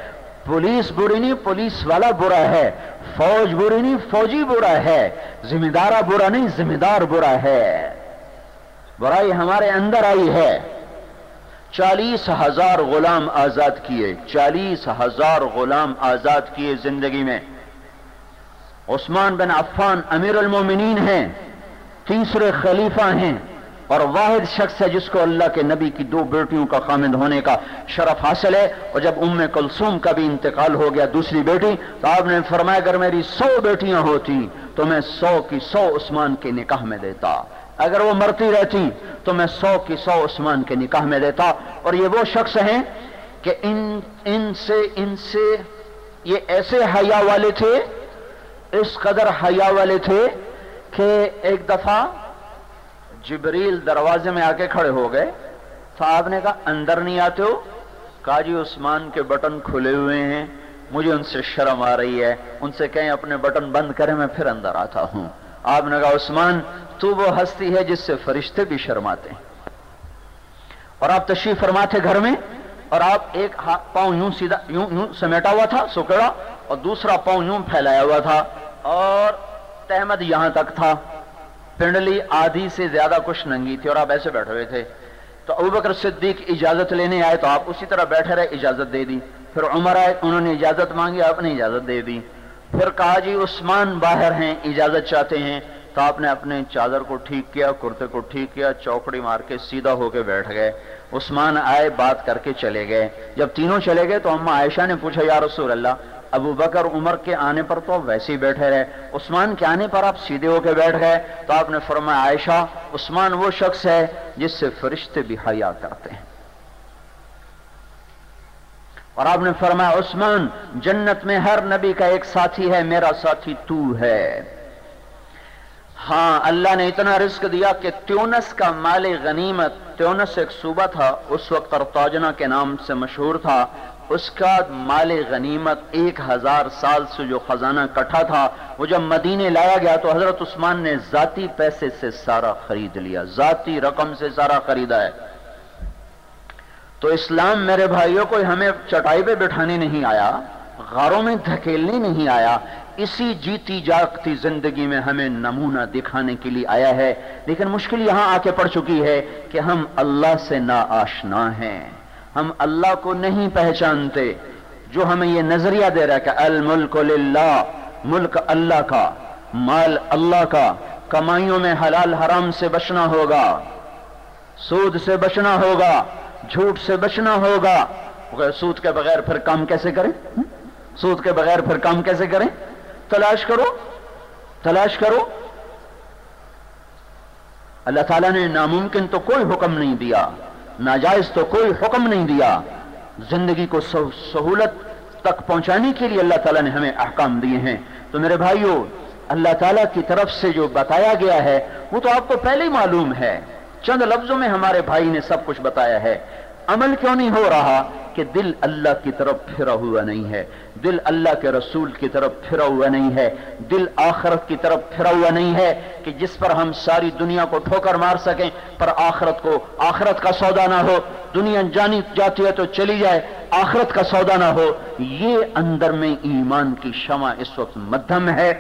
پولیس بری نہیں، پولیس والا برا ہے۔ فوج بری نہیں، فوجی برا ہے۔ ذمہ دارہ برا نہیں ذمہ دار برا ہے۔ برائی ہمارے اندر آئی ہے۔ چالیس ہزار غلام آزاد کیے، چالیس ہزار غلام آزاد کیے زندگی میں۔ عثمان بن عفان امیر المومنین ہیں، تیسرے خلیفہ ہیں۔ اور واحد شخص ہے جس کو اللہ کے نبی کی دو بیٹیوں کا خامد ہونے کا شرف حاصل ہے اور جب ام کلثوم کا بھی انتقال ہو گیا دوسری بیٹی، تو آپ نے فرمایا، اگر میری سو بیٹیاں ہوتی تو میں سو کی سو عثمان کے نکاح میں دیتا۔ اگر وہ مرتی رہتی تو میں سو کی سو عثمان کے نکاح میں دیتا۔ اور یہ وہ شخص ہیں کہ ان ان سے ان سے یہ ایسے حیا والے تھے، اس قدر حیا والے تھے کہ ایک دفعہ جبریل دروازے میں آ کے کھڑے ہو گئے۔ صاحب نے کہا، اندر نہیں آتے ہو؟ کہا جی عثمان کے بٹن کھلے ہوئے ہیں۔ مجھے ان سے شرم آ رہی ہے۔ ان سے کہیں، اپنے بٹن بند کریں، میں پھر اندر آتا ہوں۔ آپ نے کہا، عثمان، تو وہ ہستی ہے جس سے فرشتے بھی شرماتے ہیں۔ اور آپ تشریف فرماتے گھر میں؟ اور آپ ایک پاؤں یوں سیدھا، یوں یوں سمیٹا ہوا تھا، سکڑا، اور دوسرا پاؤں یوں پھیلایا ہوا تھا۔ اور تحمد یہاں تک تھا۔ پنڈلی آدھی سے زیادہ کچھ ننگی تھی اور آپ ایسے بیٹھے ہوئے تھے۔ تو ابو بکر صدیق اجازت لینے آئے تو آپ اسی طرح بیٹھے رہے، اجازت دے دی۔ پھر عمر آئے، انہوں نے اجازت مانگی، آپ نے اجازت دے دی۔ پھر کہا جی عثمان باہر ہیں، اجازت چاہتے ہیں۔ تو آپ نے اپنے چادر کو ٹھیک کیا، کرتے کو ٹھیک کیا، چوکڑی مار کے سیدھا ہو کے بیٹھ گئے۔ عثمان آئے، بات کر کے چلے گئے۔ جب تینوں چلے گئے تو اما عائشہ نے پوچھا، یا رسول اللہ ابو بکر عمر کے آنے پر تو ویسے ہی بیٹھے رہے۔ عثمان کے آنے پر آپ سیدھے ہو کے بیٹھ گئے۔ تو آپ نے فرمایا، عائشہ، عثمان وہ شخص ہے جس سے فرشتے بھی حیا کرتے ہیں۔ اور آپ نے فرمایا، عثمان، جنت میں ہر نبی کا ایک ساتھی ہے، میرا ساتھی تو ہے۔ ہاں اللہ نے اتنا رزق دیا کہ تیونس کا مال غنیمت، تیونس ایک صوبہ تھا، اس وقت ارتاجنا کے نام سے مشہور تھا۔ اس کا مال غنیمت ایک ہزار سال سے جو خزانہ کٹھا تھا، وہ جب مدینے لایا گیا تو حضرت عثمان نے ذاتی پیسے سے سارا خرید لیا، ذاتی رقم سے سارا خریدا ہے۔ تو اسلام میرے بھائیوں کو ہمیں چٹائی پہ بٹھانے نہیں آیا، غاروں میں دھکیلنے نہیں آیا، اسی جیتی جاگتی زندگی میں ہمیں نمونہ دکھانے کے لیے آیا ہے۔ لیکن مشکل یہاں آ کے پڑ چکی ہے کہ ہم اللہ سے نا آشنا ہیں۔ ہم اللہ کو نہیں پہچانتے، جو ہمیں یہ نظریہ دے رہا ہے کہ الملک للہ، ملک اللہ کا، مال اللہ کا، کمائیوں میں حلال حرام سے بچنا ہوگا، سود سے بچنا ہوگا، جھوٹ سے بچنا ہوگا۔ سود کے بغیر پھر کام کیسے کریں؟ سود کے بغیر پھر کام کیسے کریں؟ تلاش کرو تلاش کرو۔ اللہ تعالیٰ نے ناممکن تو کوئی حکم نہیں دیا۔ ناجائز تو کوئی حکم نہیں دیا۔ زندگی کو سہولت تک پہنچانے کے لیے اللہ تعالیٰ نے ہمیں احکام دیے ہیں۔ تو میرے بھائیوں اللہ تعالیٰ کی طرف سے جو بتایا گیا ہے، وہ تو آپ کو پہلے ہی معلوم ہے۔ چند لفظوں میں ہمارے بھائی نے سب کچھ بتایا ہے۔ عمل کیوں نہیں ہو رہا؟ کہ دل اللہ کی طرف پھرا ہوا نہیں ہے، دل اللہ کے رسول کی طرف پھرا ہوا نہیں ہے، دل آخرت کی طرف پھرا ہوا نہیں ہے کہ جس پر ہم ساری دنیا کو ٹھوکر مار سکیں، پر آخرت کو، آخرت کا سودا نہ ہو، دنیا جانی جاتی ہے تو چلی جائے، آخرت کا سودا نہ ہو۔ یہ اندر میں ایمان کی شمع اس وقت مدھم ہے۔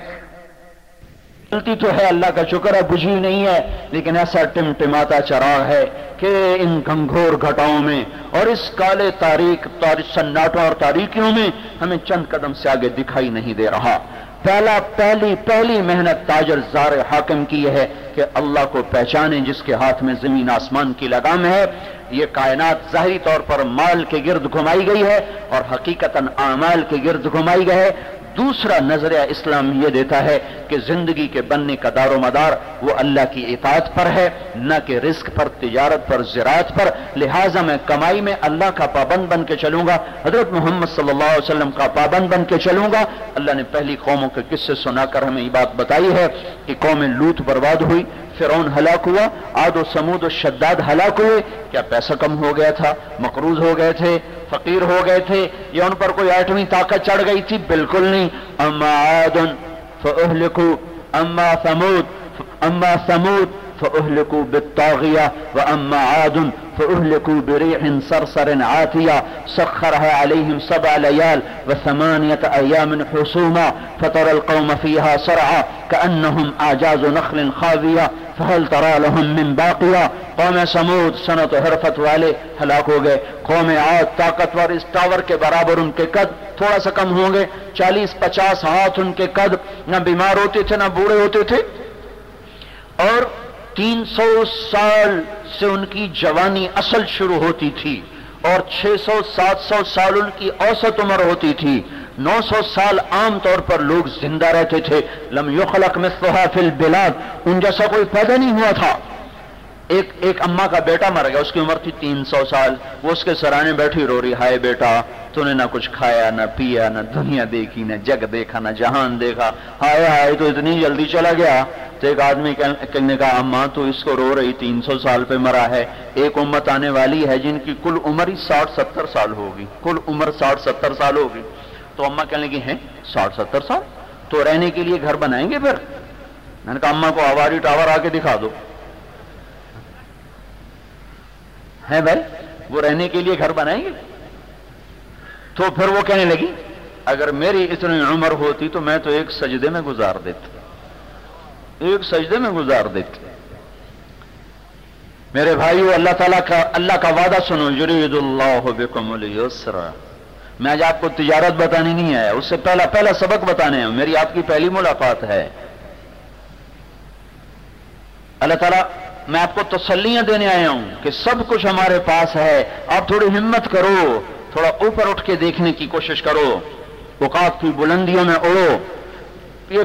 غلطی تو ہے، اللہ کا شکر ہے بجھی نہیں ہے، لیکن ایسا ٹمٹماتا چراغ ہے کہ ان گھنگھور گھٹاؤں میں اور اس کالے تاریخ سناٹوں اور تاریخیوں میں ہمیں چند قدم سے آگے دکھائی نہیں دے رہا۔ پہلا، پہلی پہلی محنت تاجر زار حاکم کی یہ ہے کہ اللہ کو پہچانے جس کے ہاتھ میں زمین آسمان کی لگام ہے۔ یہ کائنات ظاہری طور پر مال کے گرد گھمائی گئی ہے اور حقیقتاً اعمال کے گرد گھمائی گئی ہے دوسرا نظریہ اسلام یہ دیتا ہے کہ زندگی کے بننے کا دار و مدار وہ اللہ کی اطاعت پر ہے، نہ کہ رزق پر، تجارت پر، زراعت پر۔ لہٰذا میں کمائی میں اللہ کا پابند بن کے چلوں گا، حضرت محمد صلی اللہ علیہ وسلم کا پابند بن کے چلوں گا۔ اللہ نے پہلی قوموں کے قصے سنا کر ہمیں یہ بات بتائی ہے کہ قوم لوت برباد ہوئی، فرعون ہلاک ہوا آد و سمود و شداد ہلاک ہوئے۔ کیا پیسہ کم ہو گیا تھا؟ مقروض ہو گئے تھے۔ فقیر ہو گئے تھے یا ان پر کوئی ایٹمی طاقت چڑھ گئی تھی بالکل نہیں اما عاد فاہلکو اما ثمود اما ثمود فاہلکو بالطاغیہ واما عاد فاہلکو بريح صرصر عاتية سخرها عليهم سبع ليال وثمانية أيام حسوما فترى القوم فيها صرعا كأنهم أعجاز نخل خاوية فهل ترى لهم من باقية؟ قوم سمود سنت و حرفت والے ہلاک ہو گئے۔ قوم عاد، طاقتور، اس ٹاور کے برابر ان کے قد تھوڑا سا کم ہوں گے۔ چالیس، پچاس ہاتھ ان کے قد نہ بیمار ہوتے تھے، نہ بوڑھے ہوتے تھے۔ اور تین سو سال سے ان کی جوانی اصل شروع ہوتی تھی۔ اور چھ سو، سات سو سال ان کی اوسط عمر ہوتی تھی۔ نو سو سال عام طور پر لوگ زندہ رہتے تھے۔ لم یخلق مثلها فی البلاد۔ ان جیسا کوئی پیدا نہیں ہوا تھا۔ ایک ایک اما کا بیٹا مر گیا، اس کی عمر تھی تین سو سال۔ وہ اس کے سرانے بیٹھی رو رہی، ہائے بیٹا، تو نے نہ کچھ کھایا، نہ پیا، نہ دنیا دیکھی، نہ جگ دیکھا، نہ جہان دیکھا۔ ہائے ہائے، تو اتنی جلدی چلا گیا۔ تو ایک آدمی کہنے کا اما تو اس کو رو رہی تین سو سال پہ مرا ہے۔ ایک امت آنے والی ہے جن کی کل عمر ہی ساٹھ ستر سال ہوگی۔ کل عمر ساٹھ ستر سال ہوگی۔ تو اما کہنے لگی، ہیں، ساٹھ ستر سال؟ تو رہنے کے لیے گھر بنائیں گے پھر؟ میں نے کہا اما کو آواری ٹاور آ کے دکھا دو۔ ہے بھائی، وہ رہنے کے لیے گھر بنائیں گے؟ تو پھر وہ کہنے لگی، اگر میری اتنی عمر ہوتی تو میں تو ایک سجدے میں گزار دیتا ایک سجدے میں گزار دیتے میرے بھائیو، اللہ تعالیٰ کا، اللہ کا وعدہ سنو یرید اللہ بکم السرا میں آج آپ کو تجارت بتانی نہیں ہے اس سے پہلا پہلا سبق بتانے ہیں۔ میری آپ کی پہلی ملاقات ہے۔ اللہ تعالیٰ، میں آپ کو تسلیاں دینے آیا ہوں کہ سب کچھ ہمارے پاس ہے۔ آپ تھوڑی ہمت کرو، تھوڑا اوپر اٹھ کے دیکھنے کی کوشش کرو۔ اوقات کی بلندیوں میں اڑو۔ یہ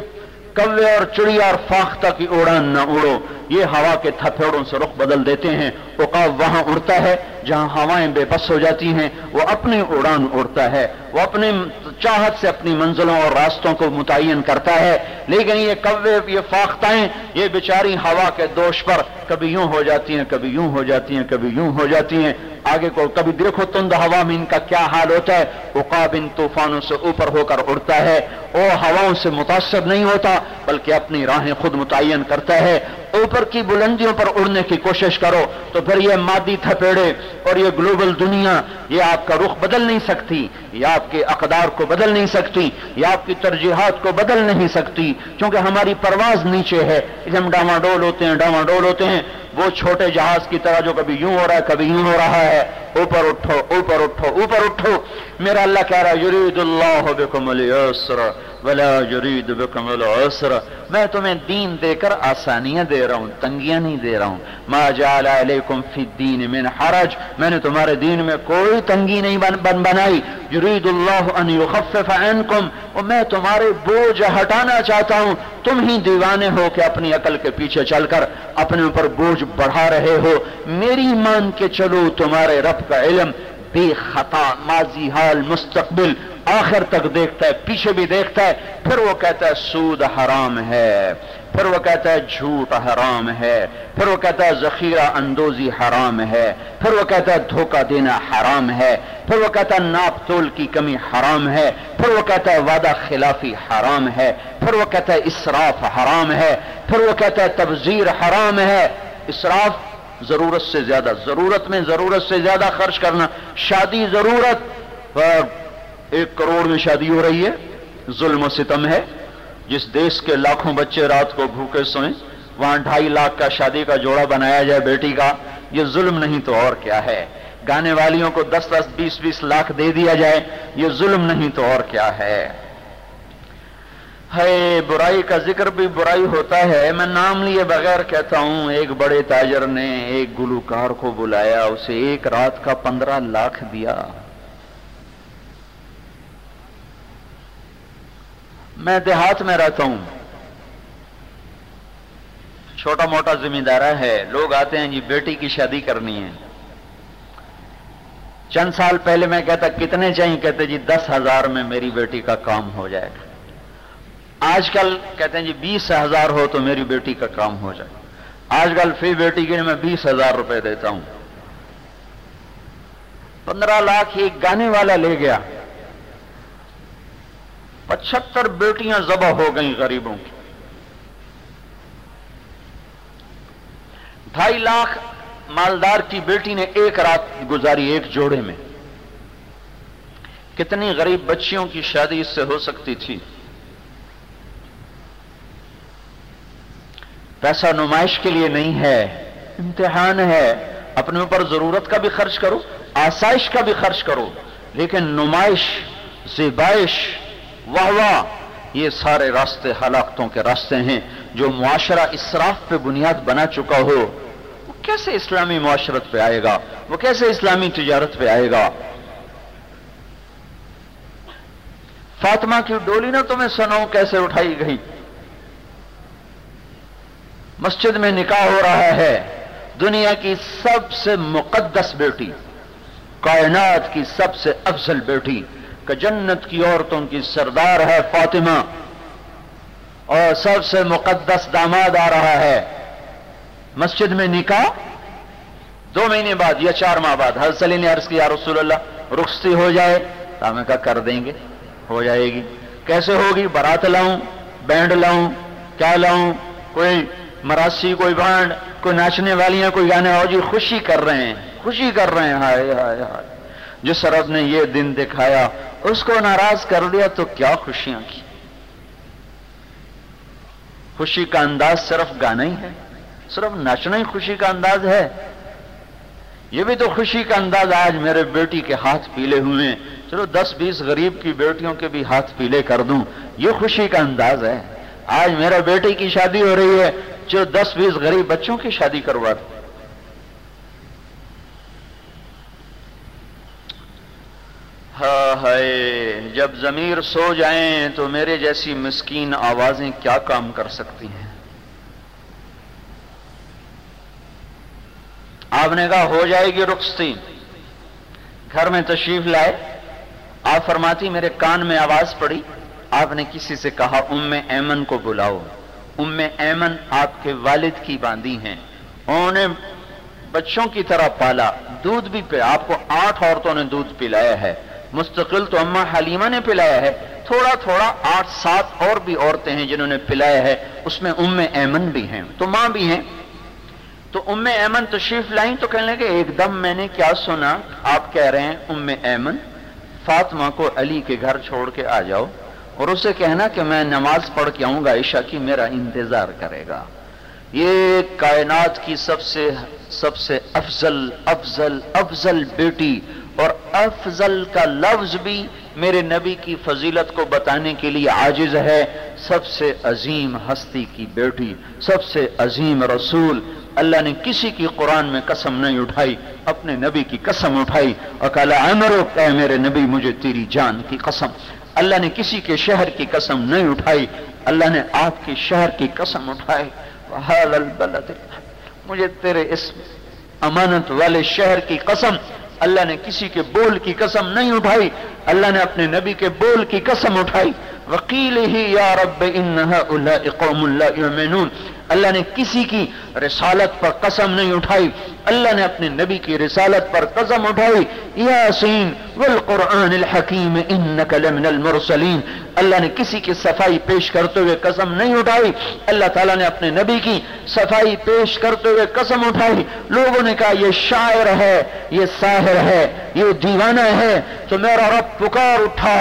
کوے اور چڑیا اور فاختہ کی اڑان نہ اڑو یہ ہوا کے تھپیڑوں سے رخ بدل دیتے ہیں۔ اوقات وہاں اڑتا ہے، جہاں ہوائیں بے بس ہو جاتی ہیں، وہ اپنی اڑان اڑتا ہے۔ وہ اپنے چاہت سے اپنی منزلوں اور راستوں کو متعین کرتا ہے۔ لیکن یہ کوے، یہ فاختائیں، یہ بیچاری ہوا کے دوش پر کبھی یوں ہو جاتی ہیں، کبھی یوں ہو جاتی ہیں، کبھی یوں ہو جاتی ہیں۔ آگے کو کبھی دیکھو تند ہوا میں ان کا کیا حال ہوتا ہے؟ اقاب ان طوفانوں سے اوپر ہو کر اڑتا ہے۔ وہ ہواؤں سے متاثر نہیں ہوتا، بلکہ اپنی راہیں خود متعین کرتا ہے۔ اوپر کی بلندیوں پر اڑنے کی کوشش کرو، تو پھر یہ مادی تھپیڑے اور یہ گلوبل دنیا، یہ آپ کا رخ بدل نہیں سکتی، یہ آپ کے اقدار کو بدل نہیں سکتی، یہ آپ کی ترجیحات کو بدل نہیں سکتی۔ کیونکہ ہماری پرواز نیچے ہے ہم ڈاما ڈول ہوتے ہیں ڈاما ڈول ہوتے ہیں وہ چھوٹے جہاز کی طرح جو کبھی یوں ہو رہا ہے، کبھی یوں ہو رہا ہے۔ اوپر اٹھو اوپر اٹھو اوپر اٹھو۔ میرا اللہ کہہ رہا ہے یرید اللہ بکم اليسر ولا یرید بکم العسر۔ میں تمہیں دین دے کر آسانیاں دے رہا ہوں تنگیاں نہیں دے رہا ہوں۔ ما جعل علیکم فی الدین من حرج۔ میں نے تمہارے دین میں کوئی تنگی نہیں بن, بن بنائی۔ یرید اللہ ان یخفف عنکم اور میں تمہارے بوجھ ہٹانا چاہتا ہوں۔ تم ہی دیوانے ہو کہ اپنی عقل کے پیچھے چل کر اپنے اوپر بوجھ بڑھا رہے ہو۔ میری مان کے چلو تمہارے رب کا علم۔ بے خطا ماضی حال مستقبل۔ آخر تک دیکھتا ہے، پیچھے بھی دیکھتا ہے، پھر وہ کہتا ہے، سود حرام ہے۔ پھر وہ کہتا ہے، جھوٹ حرام ہے۔ پھر وہ کہتا ہے، ذخیرہ اندوزی حرام ہے۔ پھر وہ کہتا ہے، دھوکہ دینا حرام ہے۔ پھر وہ کہتا ہے، ناپ تول کی کمی حرام ہے۔ پھر وہ کہتا ہے، وعدہ خلافی حرام ہے۔ پھر وہ کہتا ہے، اسراف حرام ہے۔ پھر وہ کہتا ہے، تبذیر حرام ہے۔ اسراف ضرورت سے زیادہ، ضرورت میں ضرورت سے زیادہ خرچ کرنا، شادی ضرورت ایک کروڑ میں شادی ہو رہی ہے۔ ظلم و ستم ہے۔ جس دیش کے لاکھوں بچے رات کو بھوکے سوئیں، وہاں ڈھائی لاکھ کا شادی کا جوڑا بنایا جائے بیٹی کا، یہ ظلم نہیں تو اور کیا ہے۔ گانے والیوں کو دس دس، بیس بیس لاکھ دے دیا جائے، یہ ظلم نہیں تو اور کیا ہے۔ ہے، برائی کا ذکر بھی برائی ہوتا ہے۔ میں نام لیے بغیر کہتا ہوں، ایک بڑے تاجر نے ایک گلوکار کو بلایا، اسے ایک رات کا پندرہ لاکھ دیا۔ میں دیہات میں رہتا ہوں۔ چھوٹا موٹا زمیندارہ ہے۔ لوگ آتے ہیں جی بیٹی کی شادی کرنی ہے۔ چند سال پہلے میں کہتا، کتنے چاہیے؟ کہتے جی دس ہزار میں میری بیٹی کا کام ہو جائے گا۔ آج کل کہتے ہیں جی بیس ہزار ہو تو میری بیٹی کا کام ہو جائے آج کل فی بیٹی کے لیے میں بیس ہزار روپے دیتا ہوں۔ پندرہ لاکھ ایک گانے والا لے گیا۔ پچہتر بیٹیاں ذبح ہو گئیں غریبوں کی۔ ڈھائی لاکھ مالدار کی بیٹی نے ایک رات گزاری ایک جوڑے میں۔ کتنی غریب بچیوں کی شادی اس سے ہو سکتی تھی۔ پیسہ نمائش کے لیے نہیں ہے، امتحان ہے۔ اپنے اوپر ضرورت کا بھی خرچ کرو، آسائش کا بھی خرچ کرو، لیکن نمائش، زیبائش واہ واہ، یہ سارے راستے ہلاکتوں کے راستے ہیں جو معاشرہ اسراف پہ بنیاد بنا چکا ہو۔ وہ کیسے اسلامی معاشرت پہ آئے گا؟ وہ کیسے اسلامی تجارت پہ آئے گا؟ فاطمہ کی ڈولی نہ تمہیں سنو کیسے اٹھائی گئی۔ مسجد میں نکاح ہو رہا ہے، دنیا کی سب سے مقدس بیٹی، کائنات کی سب سے افضل بیٹی۔ کہ جنت کی عورتوں کی سردار ہے فاطمہ اور سب سے مقدس داماد آ رہا ہے۔ مسجد میں نکاح؟ دو مہینے بعد یا چار ماہ بعد۔ حضرت علی نے عرض کیا رسول اللہ، رخصتی ہو جائے تو میں کہا کر دیں گے۔ ہو جائے گی۔ کیسے ہوگی؟ بارات لاؤں، بینڈ لاؤں، کیا لاؤں؟ کوئی مراسی کوئی بانڈ، کوئی ناچنے والی ہیں کوئی گانے۔ ہو جی خوشی کر رہے ہیں۔ خوشی کر رہے ہیں۔ ہائے ہائے ہائے۔ جس رب نے یہ دن دکھایا اس کو ناراض کر دیا تو کیا خوشیاں کی؟ خوشی کا انداز صرف گانا ہی ہے، صرف ناچنا ہی خوشی کا انداز ہے۔ یہ بھی تو خوشی کا انداز آج میرے بیٹی کے ہاتھ پیلے ہوئے ہیں۔ چلو دس بیس غریب کی بیٹیوں کے بھی ہاتھ پیلے کر دوں۔ یہ خوشی کا انداز ہے۔ آج میرا بیٹی کی شادی ہو رہی ہے۔ جو دس بیس غریب بچوں کی شادی کروا دوں ہائے، جب ضمیر سو جائیں تو میرے جیسی مسکین آوازیں کیا کام کر سکتی ہیں؟ آپ نے کہا، ہو جائے گی رخصتی۔ گھر میں تشریف لائے۔ آپ فرماتی، میرے کان میں آواز پڑی۔ آپ نے کسی سے کہا، ام ایمن کو بلاؤ۔ ام ایمن آپ کے والد کی باندھی ہیں۔ انہوں نے بچوں کی طرح پالا۔ دودھ بھی پہ آپ کو آٹھ عورتوں نے دودھ پلایا ہے۔ مستقل تو اما حلیمہ نے پلایا ہے۔ تھوڑا تھوڑا آٹھ سات اور بھی عورتیں ہیں جنہوں نے پلایا ہے۔ اس میں ام ایمن بھی ہیں۔ تو ماں بھی ہیں۔ تو ام ایمن تشریف لائیں تو کہنے لگے، ایک دم میں نے کیا سنا، آپ کہہ رہے ہیں ام ایمن، فاطمہ کو علی کے گھر چھوڑ کے آ جاؤ۔ اور اسے کہنا کہ میں نماز پڑھ کے آؤں گا عشاء کی میرا انتظار کرے گا۔ یہ کائنات کی سب سے سب سے افضل افضل افضل بیٹی اور افضل کا لفظ بھی میرے نبی کی فضیلت کو بتانے کے لیے عاجز ہے۔ سب سے عظیم ہستی کی بیٹی، سب سے عظیم رسول۔ اللہ نے کسی کی قرآن میں قسم نہیں اٹھائی، اپنے نبی کی قسم اٹھائی۔ اور کہا عمرو، اے میرے نبی، مجھے تیری جان کی قسم۔ اللہ نے کسی کے شہر کی قسم نہیں اٹھائی، اللہ نے آپ کے شہر کی قسم اٹھائی۔ مجھے تیرے اس امانت والے شہر کی قسم۔ اللہ نے کسی کے بول کی قسم نہیں اٹھائی اللہ نے اپنے نبی کے بول کی قسم اٹھائی وکیل ہی یا رب قوم اللہ یؤمنون اللہ نے کسی کی رسالت پر قسم نہیں اٹھائی اللہ نے اپنے نبی کی رسالت پر قسم اٹھائی یاسین والقرآن الحکیم انک لمن المرسلین اللہ نے کسی کی صفائی پیش کرتے ہوئے قسم نہیں اٹھائی اللہ تعالیٰ نے اپنے نبی کی صفائی پیش کرتے ہوئے قسم اٹھائی لوگوں نے کہا یہ شاعر ہے، یہ ساحر ہے، یہ دیوانہ ہے تو میرا رب پکار اٹھا۔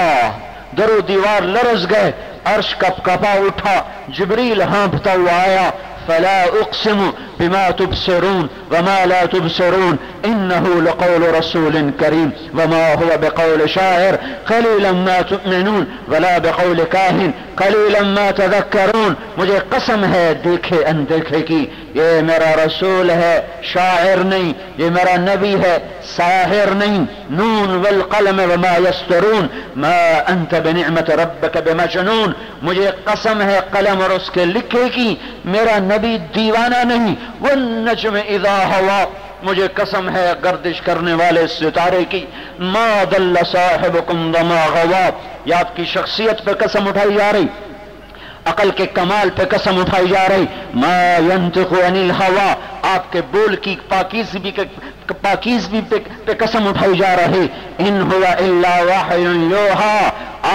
درو دیوار لرز گئے عرش کپ کپا اٹھا، جبریل ہانپتا ہوا آیا، فلا اقسم بما تبصرون وما لا تبصرون انه لقول رسول كريم وما هو بقول شاعر قليلا ما تؤمنون ولا بقول كاهن قليلا ما تذكرون مجھے قسم ہے دیکھے اندیکھے کی یہ میرا رسول ہے، شاعر نہیں، یہ میرا نبی ہے، ساحر نہیں۔ نون والقلم وما يسترون ما انت بنعمت ربك بمجنون۔ مجھے قسم ہے، قلم اور اس کے لکھے کی میرا نبی دیوانہ نہیں۔ وہ نجم اذا ہوا، مجھے قسم ہے گردش کرنے والے ستارے کی۔ ما دل صاحبکم وما غوا۔ یا آپ کی شخصیت پہ قسم اٹھائی جا رہی۔ عقل کے کمال پہ قسم اٹھائی جا رہی۔ ما ينطق عن الهوى آپ کے بول کی پاکیز بھی پاکیز بھی پہ قسم اٹھائی جا رہی۔ ان ہوا الا وحی یوحا۔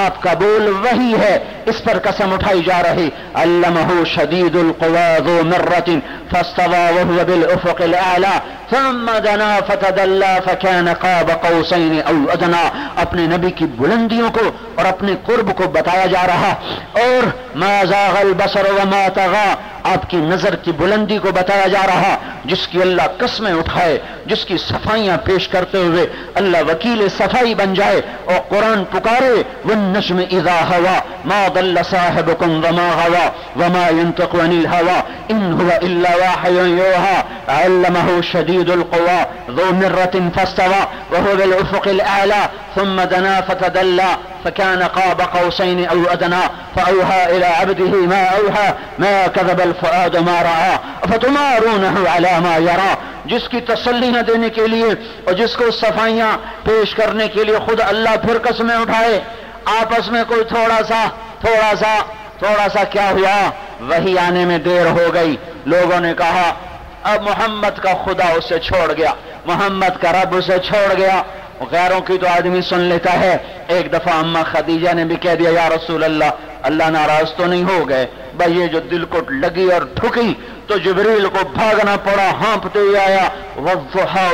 آپ کا بول وہی ہے، اس پر قسم اٹھائی جا رہی۔ علمہ شدید القوا ذو مرت فاستوى وهو بالافق الاعلى۔ ثم دنا فتدلى فكان قاب قوسين او ادنى اپنے نبی کی بلندیوں کو اور اپنے قرب کو بتایا جا رہا۔ اور ما زاغ البصر وما طغى۔ آپ کی نظر کی بلندی کو بتایا جا رہا۔ جس کی اللہ قسمیں اٹھائے جس کی صفائیاں پیش کرتے ہوئے اللہ وکیل صفائی بن جائے اور قرآن پکارے والنجم اذا ہوا ما ضل صاحبكم وما غوا وما ينطق عن الهوى ان هو الا واحد يُوْهَا علمه شديد القوى ذو مرة فاستوى وهو بالافق الاعلى ثم دنا فتدلى فكان قاب قوسين أو ادنى فاوحى إلى عبده ما اوحى ما كذب الفؤاد ما راى افتمارونه على ما جس کی تسلیاں دینے کے لیے اور جس کو صفائیاں پیش کرنے کے لیے خود اللہ پھر قسمیں اٹھائے، آپس میں کوئی تھوڑا سا تھوڑا سا تھوڑا سا کیا ہوا؟ وہی آنے میں دیر ہو گئی۔ لوگوں نے کہا، اب محمد کا خدا اسے چھوڑ گیا، محمد کا رب اسے چھوڑ گیا۔ غیروں کی تو آدمی سن لیتا ہے۔ ایک دفعہ اما خدیجہ نے بھی کہہ دیا، یا رسول اللہ اللہ ناراض تو نہیں ہو گئے، بھائی یہ جو دل کو لگی اور ٹھکی تو جبریل کو بھاگنا پڑا، ہانپتے ہی آیا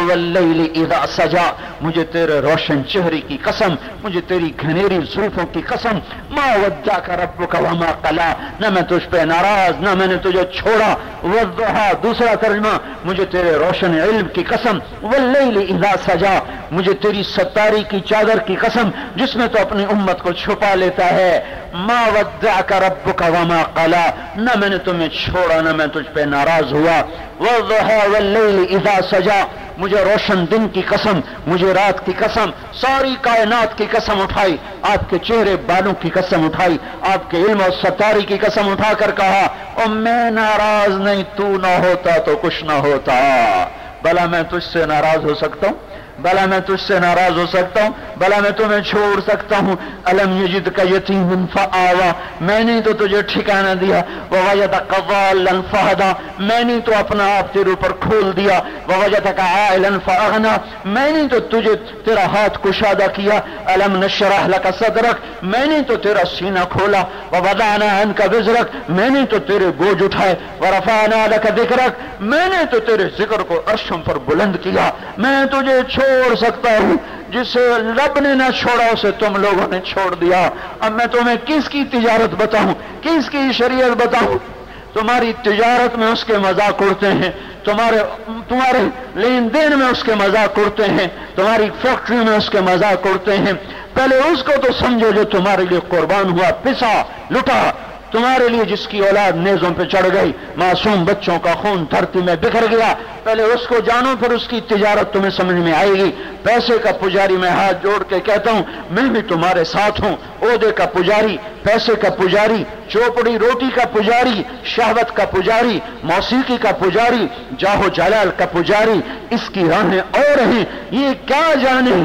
واللیل اذا سجا مجھے تیرے روشن چہرے کی قسم، مجھے تیری گھنیری زلفوں کی قسم۔ ما وجہ کا رب کا وما قلا نہ میں تجھ پہ ناراض، نہ میں نے تجھے چھوڑا۔ وضحا دوسرا ترجمہ، مجھے تیرے روشن علم کی قسم۔ واللیل اذا سجا مجھے تیری ستاری کی چادر کی قسم، جس میں تو اپنی امت کو چھپا لیتا ہے۔ ما وجہ کا رب کا وما قلا نہ میں نے تمہیں چھوڑا، نہ میں تجھ پہ ناراض ہوا۔ واللیل اذا سجا مجھے روشن دن کی قسم، مجھے رات کی قسم۔ ساری کائنات کی قسم اٹھائی۔ آپ کے چہرے بالوں کی قسم اٹھائی۔ آپ کے علم و ستاری کی قسم اٹھا کر کہا او میں ناراض نہیں، تو نہ ہوتا تو کچھ نہ ہوتا۔ بلا میں تجھ سے ناراض ہو سکتا ہوں؟ بلا میں تجھ سے ناراض ہو سکتا ہوں بلا میں تمہیں چھوڑ سکتا ہوں۔ الم یجد کا یتیم فآوا میں نے تو تجھے ٹھکانہ دیا۔ ووجد قضالا فہدا، میں نے تو اپنا آپ تیرے اوپر کھول دیا۔ ووجد کا عائلا فاغنا، میں نے تو تجھے تیرا ہاتھ کشادہ کیا۔ الم نشرح لك صدرک، میں نے تو تیرا سینہ کھولا۔ ووضعنا عنك وزرک، میں نے تو تیرے بوجھ اٹھائے۔ ورفعنا لك ذکرک، میں نے تو تیرے ذکر کو عرشوں پر بلند کیا۔ میں تجھے چھوڑ چھوڑ سکتا ہوں۔ جسے رب نے نہ چھوڑا، اسے تم لوگوں نے چھوڑ دیا۔ اب میں تمہیں کس کی تجارت بتاؤں؟ کس کی شریعت بتاؤں؟ تمہاری تجارت میں اس کے مذاق اڑتے ہیں، تمہارے تمہارے لین دین میں اس کے مذاق اڑتے ہیں، تمہاری فیکٹری میں اس کے مذاق اڑتے ہیں۔ پہلے اس کو تو سمجھو جو تمہارے لیے قربان ہوا، پسا، لٹا۔ تمہارے لیے جس کی اولاد نیزوں پہ چڑھ گئی، معصوم بچوں کا خون دھرتی میں بکھر گیا۔ پہلے اس کو جانو، پھر اس کی تجارت تمہیں سمجھ میں آئے گی۔ پیسے کا پجاری میں ہاتھ جوڑ کے کہتا ہوں، میں بھی تمہارے ساتھ ہوں۔ عہدے کا پجاری، پیسے کا پجاری، چوپڑی، روٹی کا پجاری، شہوت کا پجاری، موسیقی کا پجاری جاہو جلال کا پجاری۔ اس کی راہیں اور ہیں، یہ کیا جانے؟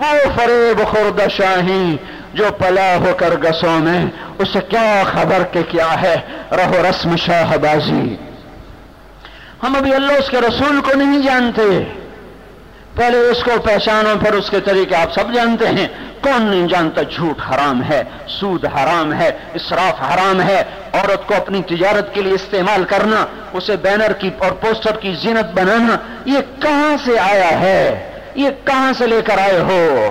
وہ فریب خورد شاہی جو پلا ہو کر گسوں میں، اسے کیا خبر کہ کیا ہے؟ رہو رسم شاہ بازی۔ ہم ابھی اللہ اس کے رسول کو نہیں جانتے۔ پہلے اس کو پہچانو، پھر اس کے طریقے آپ سب جانتے ہیں۔ کون نہیں جانتا جھوٹ حرام ہے، سود حرام ہے، اسراف حرام ہے۔ عورت کو اپنی تجارت کے لیے استعمال کرنا، اسے بینر کی اور پوسٹر کی زینت بنانا، یہ کہاں سے آیا ہے؟ یہ کہاں سے لے کر آئے ہو؟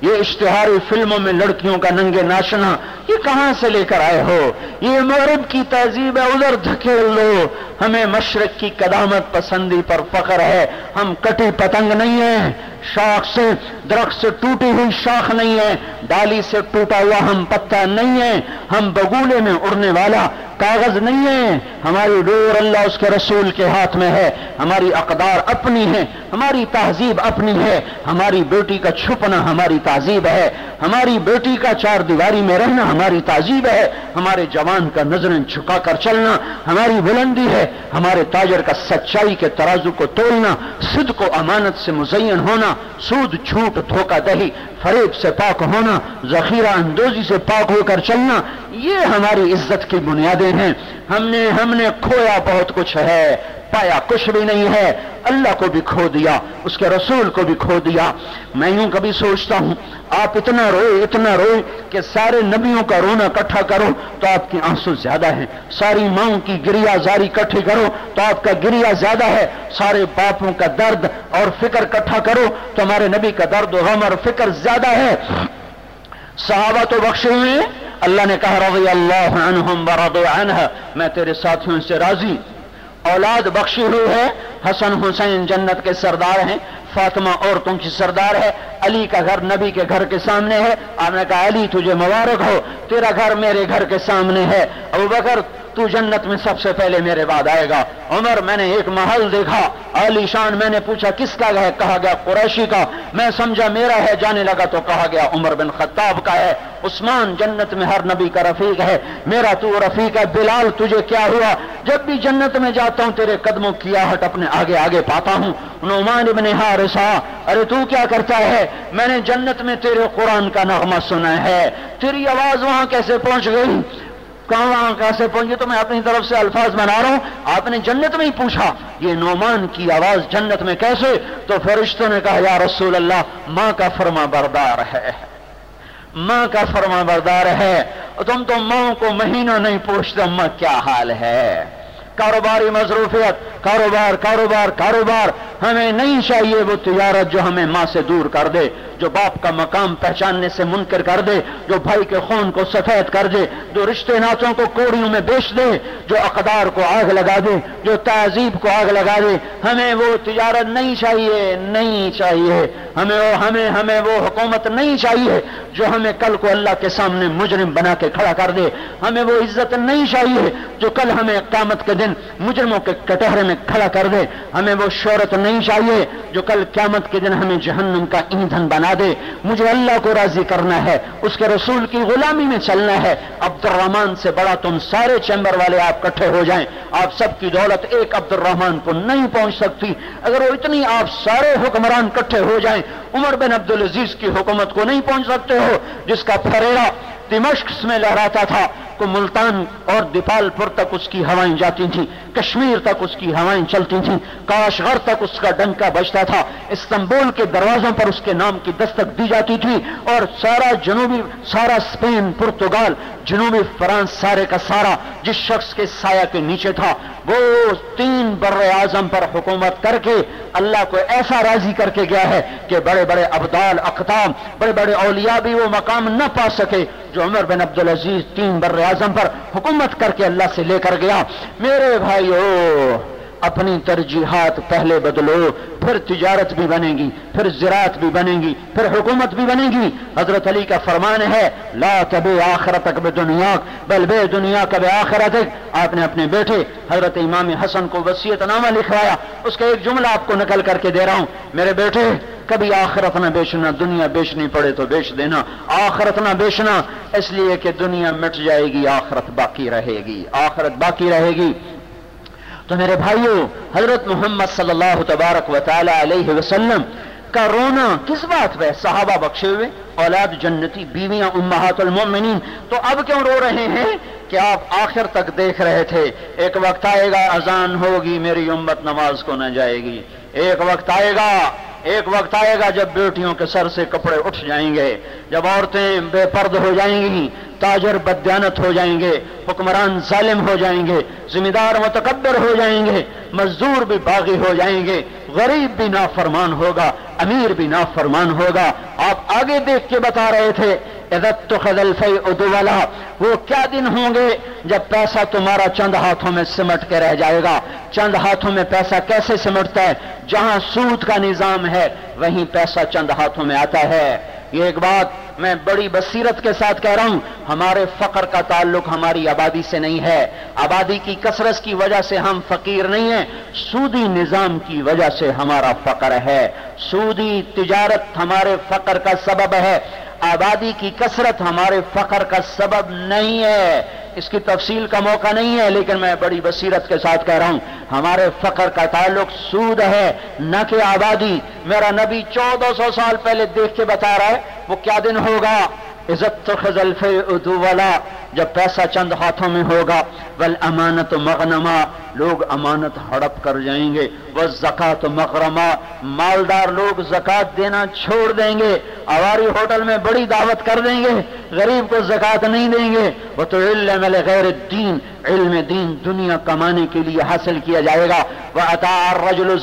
یہ اشتہاری فلموں میں لڑکیوں کا ننگے ناشنا، یہ کہاں سے لے کر آئے ہو؟ یہ مغرب کی تہذیب ہے، ادھر دھکیل لو۔ ہمیں مشرق کی قدامت پسندی پر فخر ہے، ہم کٹی پتنگ نہیں ہیں۔ شاخ سے، درخت سے ٹوٹی ہوئی شاخ نہیں ہے، ڈالی سے ٹوٹا ہوا ہم پتا نہیں ہے، ہم بگولے میں اڑنے والا کاغذ نہیں ہے۔ ہماری ڈور اللہ اس کے رسول کے ہاتھ میں ہے، ہماری اقدار اپنی ہے، ہماری تہذیب اپنی ہے۔ ہماری بیٹی کا چھپنا ہماری تہذیب ہے، ہماری بیٹی کا چار دیواری میں رہنا ہماری تہذیب ہے۔ ہمارے جوان کا نظریں چھکا کر چلنا ہماری بلندی ہے۔ ہمارے تاجر کا سچائی کے ترازو کو تولنا صد کو امانت سے مزین ہونا سود چھوٹ دھوکہ دہی، فریب سے پاک ہونا، ذخیرہ اندوزی سے پاک ہو کر چلنا یہ ہماری عزت کی بنیادیں ہیں۔ ہم نے ہم نے کھویا بہت کچھ ہے، پایا کچھ بھی نہیں ہے۔ اللہ کو بھی کھو دیا، اس کے رسول کو بھی کھو دیا۔ میں یوں کبھی سوچتا ہوں، آپ اتنا روئے اتنا روئے کہ سارے نبیوں کا رونا کٹھا کرو تو آپ کی آنسو زیادہ ہیں۔ ساری ماؤں کی گریا زاری کٹھی کرو تو آپ کا گریا زیادہ ہے۔ سارے باپوں کا درد اور فکر کٹھا کرو تو ہمارے نبی کا درد و غم اور فکر زیادہ ہے۔ صحابہ تو بخشے ہوئے اللہ نے کہا رضی اللہ عنہم عنہ میں تیرے ساتھیوں سے راضی۔ اولاد بخشی ہوئی ہے، حسن حسین جنت کے سردار ہیں، فاطمہ عورتوں کی سردار ہے، علی کا گھر نبی کے گھر کے سامنے ہے۔ آپ نے کہا، علی، تجھے مبارک ہو، تیرا گھر میرے گھر کے سامنے ہے۔ ابو بکر تو جنت میں سب سے پہلے میرے بعد آئے گا۔ عمر، میں نے ایک محل دیکھا۔ علی شان، میں نے پوچھا، کس کا ہے؟ کہا گیا، قریشی کا۔ میں سمجھا، میرا ہے، جانے لگا تو کہا گیا، عمر بن خطاب کا ہے۔ عثمان جنت میں ہر نبی کا رفیق ہے۔ میرا تو رفیق ہے، بلال، تجھے کیا ہوا؟ جب بھی جنت میں جاتا ہوں، تیرے قدموں کی آہٹ اپنے آگے آگے پاتا ہوں۔ نعمان ابن حارسا ارے تو کیا کرتا ہے؟ میں نے جنت میں تیرے قرآن کا نغمہ سنا ہے۔ تیری آواز وہاں کیسے پہنچ گئی؟ کہاں وہاں کیسے پہنچے تو میں اپنی طرف سے الفاظ بنا رہا ہوں۔ آپ نے جنت میں ہی پوچھا، یہ نعمان کی آواز جنت میں کیسے؟ تو فرشتوں نے کہا، یا رسول اللہ، ماں کا فرما بردار ہے۔ ماں کا فرما بردار ہے۔ تم تو ماں کو مہینہ نہیں پوچھتے، ماں کیا حال ہے؟ کاروباری مصروفیت، کاروبار کاروبار کاروبار۔ ہمیں نہیں چاہیے وہ تجارت جو ہمیں ماں سے دور کر دے، جو باپ کا مقام پہچاننے سے منکر کر دے، جو بھائی کے خون کو سفید کر دے، جو رشتے ناطوں کو کوڑیوں میں بیچ دے، جو اقدار کو آگ لگا دے، جو تہذیب کو آگ لگا دے۔ ہمیں وہ تجارت نہیں چاہیے نہیں چاہیے۔ ہمیں وہ ہمیں ہمیں وہ حکومت نہیں چاہیے جو ہمیں کل کو اللہ کے سامنے مجرم بنا کے کھڑا کر دے۔ ہمیں وہ عزت نہیں چاہیے جو کل ہمیں قیامت کے دن مجرموں کے کٹہرے میں کھڑا کر دے۔ ہمیں وہ شہرت نہیں چاہیے جو کل قیامت کے دن ہمیں جہنم کا ایندھن بنا دے۔ مجھے اللہ کو راضی کرنا ہے، اس کے رسول کی غلامی میں چلنا ہے۔ عبد الرحمان سے بڑا تم سارے چیمبر والے آپ کٹھے ہو جائیں۔ آپ سب کی دولت ایک عبد الرحمان کو نہیں پہنچ سکتی۔ اگر وہ اتنی آپ سارے حکمران کٹھے ہو جائیں، عمر بن عبد العزیز کی حکومت کو نہیں پہنچ سکتے ہو، جس کا پھریرا دمشق میں لہراتا تھا۔ تو ملتان اور دیپال پور تک اس کی ہوائیں جاتی تھیں، کشمیر تک اس کی ہوائیں چلتی تھیں، کاشغر تک اس کا ڈنکا بجتا تھا۔ استنبول کے دروازوں پر اس کے نام کی دستک دی جاتی تھی اور سارا جنوبی، سارا اسپین پرتگال، جنوبی فرانس سارے کا سارا جس شخص کے سایہ کے نیچے تھا، وہ تین بر اعظم پر حکومت کر کے اللہ کو ایسا راضی کر کے گیا ہے کہ بڑے بڑے ابدال اقتام بڑے بڑے اولیاء بھی وہ مقام نہ پا سکے جو عمر بن عبدالعزیز تین بر اعظم پر حکومت کر کے اللہ سے لے کر گیا۔ میرے بھائیو اپنی ترجیحات پہلے بدلو، پھر تجارت بھی بنے گی، پھر زراعت بھی بنے گی، پھر حکومت بھی بنے گی۔ حضرت علی کا فرمان ہے، لا تبے آخرت بے دنیا بل بے دنیا کب آخرت آپ نے اپنے بیٹے حضرت امام حسن کو وسیعت نامہ لکھوایا، اس کا ایک جملہ آپ کو نقل کر کے دے رہا ہوں۔ میرے بیٹے، کبھی آخرت نہ بیچنا، دنیا بیچنی پڑے تو بیچ دینا۔ آخرت نہ بیچنا، اس لیے کہ دنیا مٹ جائے گی، آخرت باقی رہے گی۔ آخرت باقی رہے گی۔ تو میرے بھائیوں حضرت محمد صلی اللہ تبارک و تعالی علیہ وسلم کا رونا کس بات پہ صحابہ بخشے ہوئے، اولاد جنتی، بیویاں، امہات المؤمنین۔ تو اب کیوں رو رہے ہیں؟ کہ آپ آخر تک دیکھ رہے تھے، ایک وقت آئے گا، اذان ہوگی، میری امت نماز کو نہ جائے گی۔ ایک وقت آئے گا ایک وقت آئے گا جب بیٹیوں کے سر سے کپڑے اٹھ جائیں گے، جب عورتیں بے پرد ہو جائیں گی، تاجر بدیانت ہو جائیں گے، حکمران ظالم ہو جائیں گے ذمہ دار متکبر ہو جائیں گے، مزدور بھی باغی ہو جائیں گے، غریب بھی نافرمان ہوگا، امیر بھی نافرمان ہوگا۔ آپ آگے دیکھ کے بتا رہے تھے عزت ادولا وہ کیا دن ہوں گے جب پیسہ تمہارا چند ہاتھوں میں سمٹ کے رہ جائے گا؟ چند ہاتھوں میں پیسہ کیسے سمٹتا ہے؟ جہاں سود کا نظام ہے، وہیں پیسہ چند ہاتھوں میں آتا ہے۔ یہ ایک بات میں بڑی بصیرت کے ساتھ کہہ رہا ہوں، ہمارے فقر کا تعلق ہماری آبادی سے نہیں ہے۔ آبادی کی کثرت کی وجہ سے ہم فقیر نہیں ہیں، سودی نظام کی وجہ سے ہمارا فقر ہے۔ سودی تجارت ہمارے فقر کا سبب ہے۔ آبادی کی کثرت ہمارے فخر کا سبب نہیں ہے۔ اس کی تفصیل کا موقع نہیں ہے، لیکن میں بڑی بصیرت کے ساتھ کہہ رہا ہوں، ہمارے فخر کا تعلق سود ہے، نہ کہ آبادی۔ میرا نبی چودہ سو سال پہلے دیکھ کے بتا رہا ہے، وہ کیا دن ہوگا؟ عزت خزلف خزل والا جب پیسہ چند ہاتھوں میں ہوگا بل امانت مغنما، لوگ امانت ہڑپ کر جائیں گے وہ زکات مغرما، مالدار لوگ زکات دینا چھوڑ دیں گے، آواری ہوٹل میں بڑی دعوت کر دیں گے، غریب کو زکات نہیں دیں گے وہ تو علم غیر دین علم دین دنیا کمانے کے لیے حاصل کیا جائے گا۔ وہ اطار رجل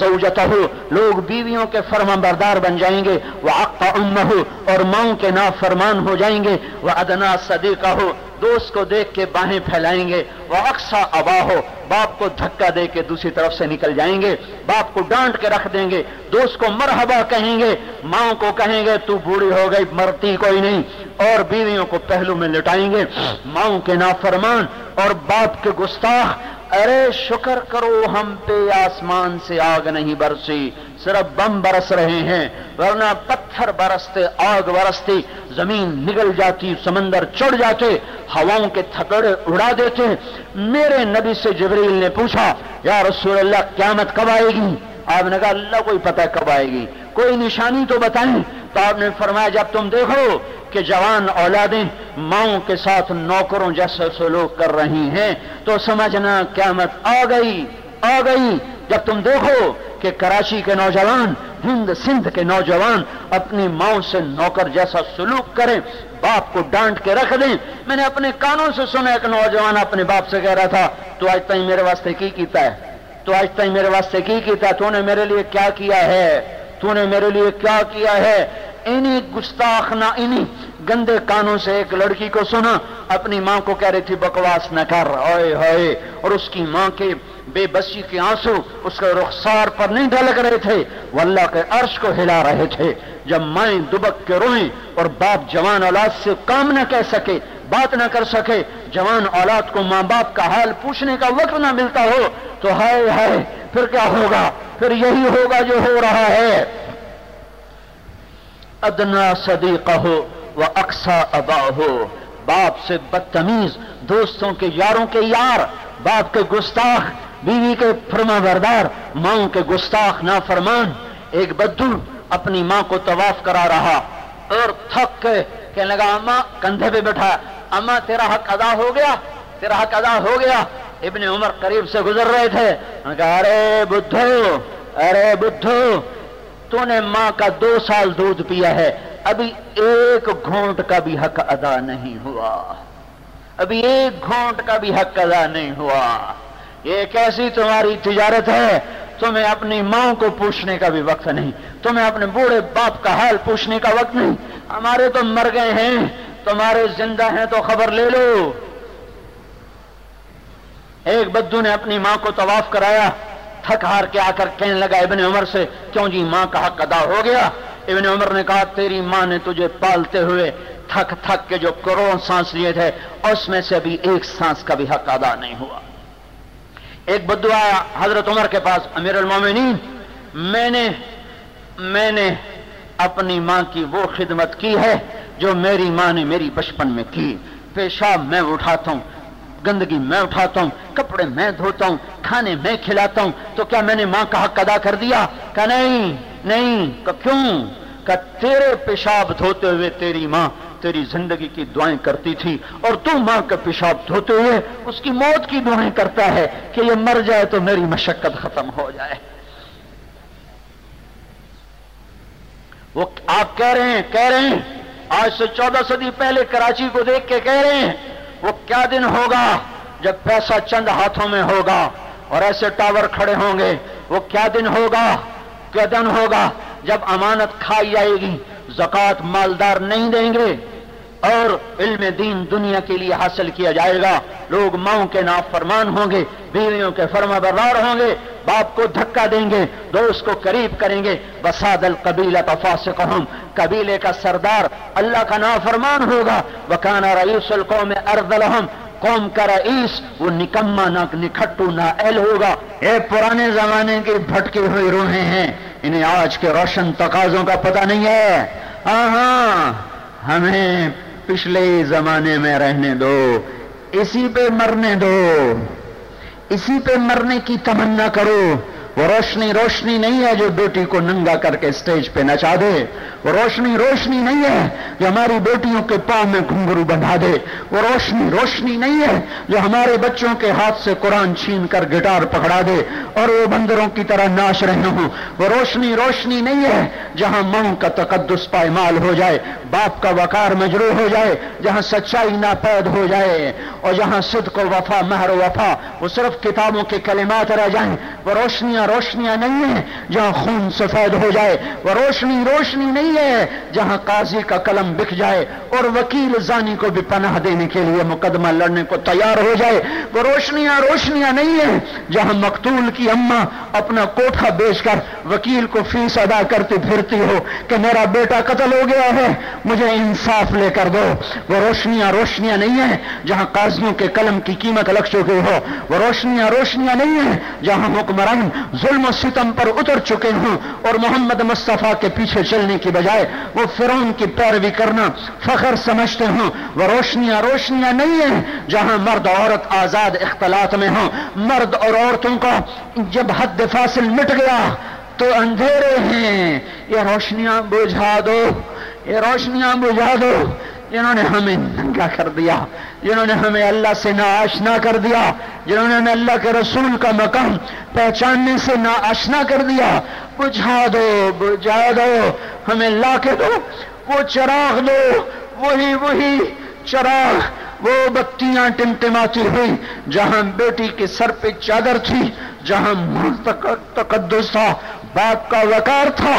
ہو لوگ بیویوں کے فرما بردار بن جائیں گے۔ وہ اقا امہ اور ماؤں کے نا فرمان ہو جائیں گے۔ وہ ادنا صدیقہ ہو دوست کو دیکھ کے باہیں پھیلائیں گے، وہ اکثر ابا ہو۔ باپ کو دھکا دے کے دوسری طرف سے نکل جائیں گے۔ باپ کو ڈانٹ کے رکھ دیں گے۔ دوست کو مرحبا کہیں گے۔ ماں کو کہیں گے، تو بوڑھی ہو گئی، مرتی کوئی نہیں۔ اور بیویوں کو پہلو میں لٹائیں گے۔ ماں کے نافرمان اور باپ کے گستاخ۔ ارے، شکر کرو ہم پہ آسمان سے آگ نہیں برسی۔ صرف بم برس رہے ہیں، ورنہ پتھر برستے، آگ برستی، زمین نگل جاتی، سمندر چڑھ جاتے، ہواؤں کے تھکڑے اڑا دیتے۔ میرے نبی سے جبریل نے پوچھا، یا رسول اللہ، قیامت کب آئے گی؟ آپ نے کہا، اللہ کوئی پتہ کب آئے گی۔ کوئی نشانی تو بتائیں۔ تو آپ نے فرمایا، جب تم دیکھو کہ جوان اولادیں ماؤں کے ساتھ نوکروں جیسے سلوک کر رہی ہیں، تو سمجھنا قیامت آ گئی۔ آ گئی۔ جب تم دیکھو کہ کراچی کے نوجوان، ہند سندھ کے نوجوان اپنی ماؤں سے نوکر جیسا سلوک کریں، باپ کو ڈانٹ کے رکھ دیں۔ میں نے اپنے کانوں سے سنا، ایک نوجوان اپنے باپ سے کہہ رہا تھا، تو آج تک میرے واسطے کی کیتا ہے؟ تو آج تک میرے واسطے کی کیتا ہے؟ تو نے میرے لیے کیا کیا ہے؟ تو نے میرے لیے کیا کیا ہے؟ انہی گستاخ نہ انہی گندے کانوں سے ایک لڑکی کو سنا، اپنی ماں کو کہہ رہی تھی، بکواس نہ کر ہوئے ہوئے۔ اور اس کی ماں کے بے بسی کے آنسو اس کے رخسار پر نہیں ڈھلک رہے تھے وہ اللہ کے عرش کو ہلا رہے تھے۔ جب مائیں دبک کے روئیں اور باپ جوان اولاد سے کام نہ کہہ سکے، بات نہ کر سکے، جوان اولاد کو ماں باپ کا حال پوچھنے کا وقت نہ ملتا ہو، تو ہائے ہائے، پھر کیا ہوگا؟ پھر یہی ہوگا جو ہو رہا ہے۔ ادنا صدیقہ ہو وہ اکسا ابا ہو باپ سے بدتمیز، دوستوں کے یاروں کے یار، باپ کے گستاخ بیوی کے فرما بردار ماں کے گستاخ نا فرمان ایک بدو اپنی ماں کو طواف کرا رہا اور تھک کے کہنے لگا اما کندھے پہ بیٹھا۔ اما تیرا حق ادا ہو گیا، تیرا حق ادا ہو گیا۔ ابن عمر قریب سے گزر رہے تھے۔ کہا، ارے بدھو ارے بدھو، تو نے ماں کا دو سال دودھ پیا ہے۔ ابھی ایک گھونٹ کا بھی حق ادا نہیں ہوا۔ ابھی ایک گھونٹ کا بھی حق ادا نہیں ہوا۔ یہ کیسی تمہاری تجارت ہے، تمہیں اپنی ماں کو پوچھنے کا بھی وقت نہیں، تمہیں اپنے بوڑھے باپ کا حال پوچھنے کا وقت نہیں۔ ہمارے تو مر گئے ہیں، تمہارے زندہ ہیں تو خبر لے لو۔ ایک بدو نے اپنی ماں کو طواف کرایا، تھک ہار کے آ کر کہنے لگا، ابن عمر سے، کیوں جی ماں کا حق ادا ہو گیا؟ ابن عمر نے کہا، تیری ماں نے تجھے پالتے ہوئے تھک تھک کے جو کروڑ سانس لیے تھے، اس میں سے ابھی ایک سانس کا بھی حق ادا نہیں ہوا۔ ایک بدو آیا حضرت عمر کے پاس، امیر المومنین، میں نے میں نے اپنی ماں کی وہ خدمت کی ہے جو میری ماں نے میری بچپن میں کی۔ پیشاب میں اٹھاتا ہوں، گندگی میں اٹھاتا ہوں، کپڑے میں دھوتا ہوں، کھانے میں کھلاتا ہوں۔ تو کیا میں نے ماں کا حق ادا کر دیا؟ کہ نہیں نہیں کہ کیوں؟ کہ تیرے پیشاب دھوتے ہوئے تیری ماں تیری زندگی کی دعائیں کرتی تھی اور تو ماں کا پیشاب دھوتے ہوئے اس کی موت کی دعائیں کرتا ہے کہ یہ مر جائے تو میری مشقت ختم ہو جائے۔ وہ آپ کہہ رہے ہیں، کہہ رہے ہیں، آج سے چودہ صدی پہلے کراچی کو دیکھ کے کہہ رہے ہیں، وہ کیا دن ہوگا جب پیسہ چند ہاتھوں میں ہوگا اور ایسے ٹاور کھڑے ہوں گے، وہ کیا دن ہوگا، کیا دن ہوگا جب امانت کھائی جائے گی زکات مالدار نہیں دیں گے اور علم دین دنیا کے لیے حاصل کیا جائے گا۔ لوگ ماؤں کے نافرمان ہوں گے، بیویوں کے فرما بردار ہوں گے، باپ کو دھکا دیں گے، دوست کو قریب کریں گے۔ بساد القبیلا فاسق قبیلے کا سردار اللہ کا نافرمان ہوگا۔ وکانا رئیس القوم ارد الحم قوم کا رئیس وہ نکما نہ نکھٹو نہ ایل ہوگا۔ اے پرانے زمانے کی بھٹکی ہوئی روحیں ہیں، انہیں آج کے روشن تقاضوں کا پتہ نہیں ہے۔ ہاں ہاں ہمیں پچھلے زمانے میں رہنے دو، اسی پہ مرنے دو۔ اسی پہ مرنے کی تمنا کرو۔ وہ روشنی روشنی نہیں ہے جو بیٹی کو ننگا کر کے اسٹیج پہ نچا دے۔ وہ روشنی روشنی نہیں ہے جو ہماری بیٹیوں کے پاؤں میں گھنگرو بندھا دے۔ وہ روشنی روشنی نہیں ہے جو ہمارے بچوں کے ہاتھ سے قرآن چھین کر گٹار پکڑا دے اور وہ بندروں کی طرح ناش رہے ہوں۔ وہ روشنی روشنی نہیں ہے جہاں ماں کا تقدس پائمال ہو جائے، باپ کا وقار مجروح ہو جائے، جہاں سچائی ناپید ہو جائے اور جہاں صدق و وفا، مہر و وفا، وہ صرف کتابوں کے کلمات رہ جائیں۔ وہ روشنیاں روشنیاں نہیں ہیں جہاں خون سفید ہو جائے۔ وہ روشنی روشنی نہیں ہے جہاں قاضی کا قلم بک جائے اور وکیل زانی کو بھی پناہ دینے کے لیے مقدمہ لڑنے کو تیار ہو جائے، وہ روشنیاں روشنیاں نہیں ہیں جہاں مقتول کی اماں اپنا کوٹھا بیچ کر وکیل کو فیس ادا کرتی پھرتی ہو کہ میرا بیٹا قتل ہو گیا ہے، مجھے انصاف لے کر دو۔ وہ روشنیاں روشنیاں نہیں ہیں جہاں قاضیوں کے قلم کی قیمت لگ چکی ہو۔ وہ روشنیاں روشنیاں نہیں ہیں جہاں حکمران ظلم و ستم پر اتر چکے ہوں اور محمد مصطفیٰ کے پیچھے چلنے کی بجائے وہ فرون کی پیروی کرنا فخر سمجھتے ہوں۔ وہ روشنیاں روشنیاں نہیں ہیں جہاں مرد عورت آزاد اختلاط میں ہوں۔ مرد اور عورتوں کا جب حد فاصل مٹ گیا تو اندھیرے ہیں۔ یہ روشنیاں بجھا دو۔ یہ روشنیاں بجھا دو۔ جنہوں نے ہمیں ننگا کر دیا۔ جنہوں نے ہمیں اللہ سے ناشنا کر دیا، جنہوں نے ہمیں اللہ کے رسول کا مقام پہچاننے سے ناشنا کر دیا، بجھا دو بجھا دو، ہمیں لا کے دو، وہ چراغ دو، وہی وہی چراغ، وہ بتیاں ٹمٹماتی ہوئی، جہاں بیٹی کے سر پہ چادر تھی، جہاں تقدس تھا باپ کا وقار تھا،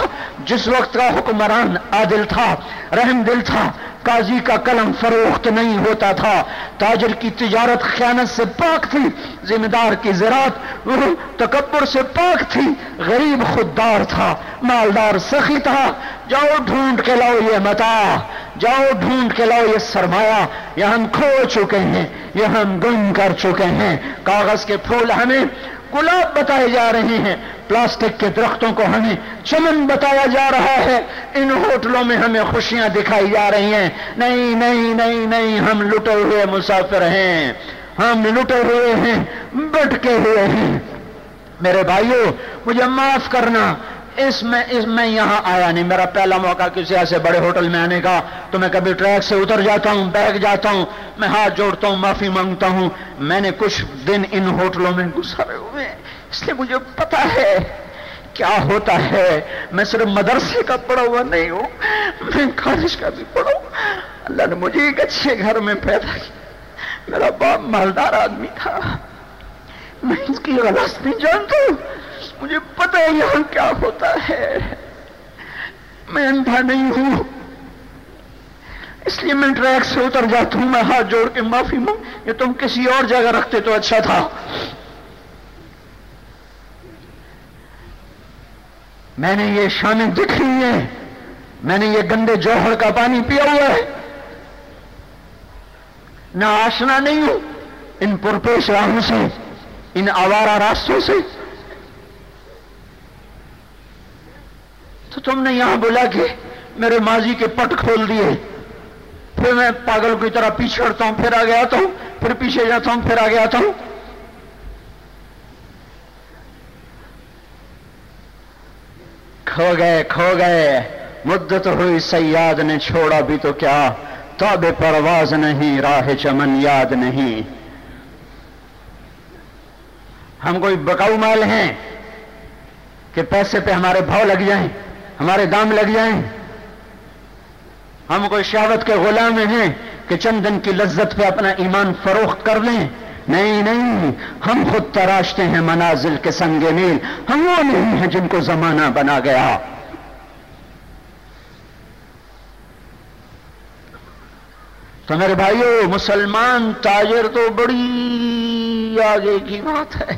جس وقت کا حکمران عادل تھا، رحم دل تھا، قاضی کا قلم فروخت نہیں ہوتا تھا، تاجر کی تجارت خیانت سے پاک تھی ذمہ دار کی زراعت تکبر سے پاک تھی، غریب خوددار تھا، مالدار سخی تھا۔ جاؤ ڈھونڈ کے لاؤ یہ متا، جاؤ ڈھونڈ کے لاؤ یہ سرمایہ، یہ ہم کھو چکے ہیں، یہ ہم گم کر چکے ہیں۔ کاغذ کے پھول ہمیں گلاب بتائے جا رہے ہیں۔ پلاسٹک کے درختوں کو ہمیں چمن بتایا جا رہا ہے۔ ان ہوٹلوں میں ہمیں خوشیاں دکھائی جا رہی ہیں۔ نہیں نہیں نہیں نہیں، ہم لٹے ہوئے مسافر ہیں۔ ہم لٹے ہوئے ہیں، بٹکے ہوئے ہیں۔ میرے بھائیوں مجھے معاف کرنا۔ اس میں اس میں یہاں آیا نہیں. میرا پہلا موقع کسی ایسے بڑے ہوٹل میں آنے کا تو میں کبھی ٹریک سے اتر جاتا ہوں بیگ جاتا ہوں، میں ہاتھ جوڑتا ہوں، معافی مانگتا ہوں۔ میں نے کچھ دن ان ہوٹلوں میں گزارے ہوئے اس لیے مجھے پتا ہے کیا ہوتا ہے۔ میں صرف مدرسے کا پڑھا ہوا نہیں ہوں، میں کالج کا بھی پڑھا ہوں۔ اللہ نے مجھے ایک اچھے گھر میں پیدا کیا۔ میرا باپ مالدار آدمی تھا۔ میں اس کی غلط نہیں جانتا ہوں۔ مجھے پتا ہے یہاں کیا ہوتا ہے۔ میں اندھا نہیں ہوں۔ اس لیے میں ٹریک سے اتر جاتا ہوں، میں ہاتھ جوڑ کے معافی مانگ۔ یہ تم کسی اور جگہ رکھتے تو اچھا تھا۔ میں نے یہ شانیں دکھ رہی ہیں۔ میں نے یہ گندے جوہر کا پانی پیا ہوا ہے۔ نہ آشنا نہیں ہوں۔ ان پرپیش راہوں سے، ان آوارہ راستوں سے۔ تو تم نے یہاں بولا کہ میرے ماضی کے پٹ کھول دیے۔ پھر میں پاگل کی طرح پیچھے ہٹتا ہوں، پھر آگے آتا ہوں، پھر پیچھے جاتا ہوں، پھر آگے آتا ہوں۔ کھو گئے کھو گئے۔ مدت ہوئی، سیاد نے چھوڑا بھی تو کیا؟ تاب پرواز نہیں، راہ چمن یاد نہیں۔ ہم کوئی بکاؤ مال ہیں کہ پیسے پہ ہمارے بھاؤ لگ جائیں؟ ہمارے دام لگ جائیں۔ ہم کوئی شہوت کے غلام ہیں کہ چند دن کی لذت پہ اپنا ایمان فروخت کر لیں۔ نہیں نہیں، ہم خود تراشتے ہیں منازل کے سنگ نیل ہم وہ نہیں ہیں جن کو زمانہ بنا گیا۔ تو میرے بھائیو، مسلمان تاجر تو بڑی آگے کی بات ہے۔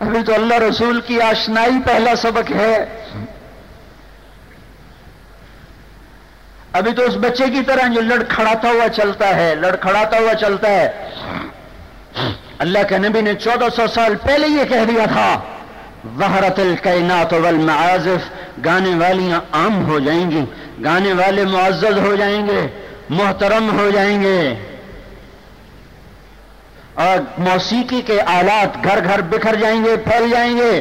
ابھی تو اللہ رسول کی آشنائی پہلا سبق ہے۔ ابھی تو اس بچے کی طرح جو لڑکھڑاتا ہوا چلتا ہے، لڑکھڑاتا ہوا چلتا ہے۔ اللہ کے نبی نے چودہ سو سال پہلے یہ کہہ دیا تھا وحرت الکینات والمعازف، گانے والیاں عام ہو جائیں گی، گانے والے معزز ہو جائیں گے، محترم ہو جائیں گے۔ اور موسیقی کے آلات گھر گھر بکھر جائیں گے، پھیل جائیں گے۔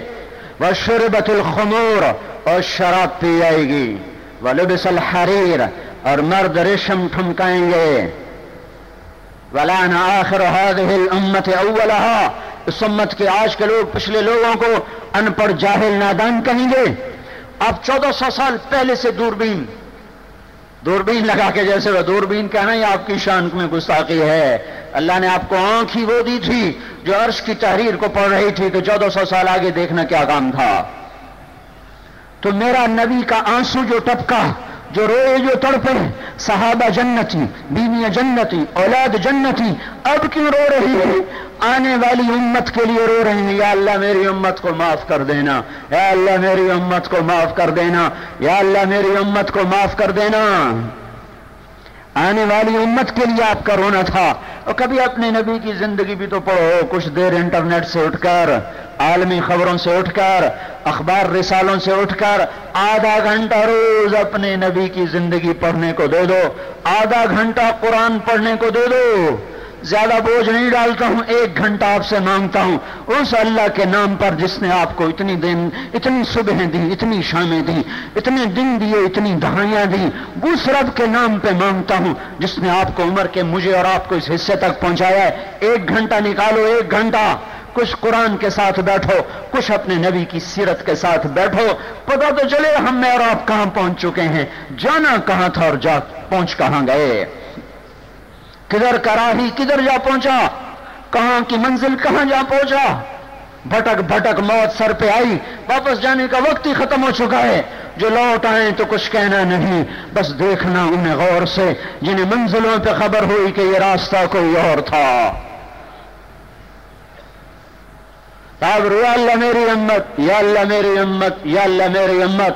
وہ شربت الخمور، اور شراب پی جائے گی۔ وہ لبس الحریر اور مرد ریشم ٹھمکائیں گے۔ ولانا آخر امت اس امت کے آج کے لوگ پچھلے لوگوں کو ان پڑھ جاہل نادان کہیں گے۔ اب چودہ سو سال پہلے سے دوربین۔ دوربین لگا کے جیسے وہ دوربین کہنا یہ آپ کی شان میں گستاخی ہے۔ اللہ نے آپ کو آنکھ ہی وہ دی تھی جو عرش کی تحریر کو پڑھ رہی تھی کہ چودہ سو سال آگے دیکھنا کیا کام تھا۔ تو میرا نبی کا آنسو جو ٹپکا جو روئے جو تڑپے صحابہ جنتی بیویاں جنتی اولاد جنتی اب کیوں رو رہی ہے آنے والی امت کے لیے رو رہے ہیں، یا اللہ میری امت کو معاف کر دینا، یا اللہ میری امت کو معاف کر دینا، یا اللہ میری امت کو معاف کر دینا۔ آنے والی امت کے لیے آپ کا رونا تھا۔ اور کبھی اپنے نبی کی زندگی بھی تو پڑھو، کچھ دیر انٹرنیٹ سے اٹھ کر عالمی خبروں سے اٹھ کر، اخبار رسالوں سے اٹھ کر، آدھا گھنٹہ روز اپنے نبی کی زندگی پڑھنے کو دے دو، آدھا گھنٹہ قرآن پڑھنے کو دے دو۔ زیادہ بوجھ نہیں ڈالتا ہوں، ایک گھنٹہ آپ سے مانگتا ہوں۔ اس اللہ کے نام پر جس نے آپ کو اتنی دن، اتنی صبح دی اتنی شامیں دی اتنے دن دیے، اتنی دہائیاں دی اس رب کے نام پہ مانگتا ہوں، جس نے آپ کو عمر کے مجھے اور آپ کو اس حصے تک پہنچایا ہے۔ ایک گھنٹہ نکالو، ایک گھنٹہ۔ کچھ قرآن کے ساتھ بیٹھو، کچھ اپنے نبی کی سیرت کے ساتھ بیٹھو۔ پتا تو چلے ہم میں اور آپ کہاں پہنچ چکے ہیں؟ جانا کہاں تھا اور جا پہنچ کہاں گئے؟ کدھر کراہی کدھر جا پہنچا؟ کہاں کی منزل کہاں جا پہنچا؟ بھٹک بھٹک موت سر پہ آئی۔ واپس جانے کا وقت ہی ختم ہو چکا ہے۔ جو لوٹ آئے تو کچھ کہنا نہیں، بس دیکھنا انہیں غور سے، جنہیں منزلوں پہ خبر ہوئی کہ یہ راستہ کوئی اور تھا۔ સાહેબ રિયાલ અમેરી હિંમત યાલ અમેરી હિંમત યાલ અમેરી હિંમત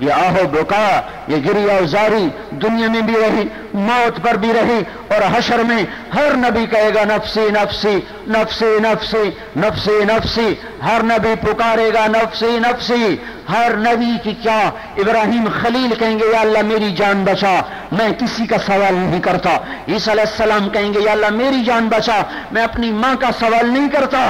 یہ آہو بکا یہ گریا ازاری دنیا میں بھی رہی، موت پر بھی رہی، اور حشر میں ہر نبی کہے گا، نفسی نفسی نفسی نفسی نفسی نفسی، ہر نبی پکارے گا، نفسی نفسی، ہر نبی کی کیا؟ ابراہیم خلیل کہیں گے، یا اللہ میری جان بچا، میں کسی کا سوال نہیں کرتا۔ عیسی علیہ السلام کہیں گے، یا اللہ میری جان بچا، میں اپنی ماں کا سوال نہیں کرتا۔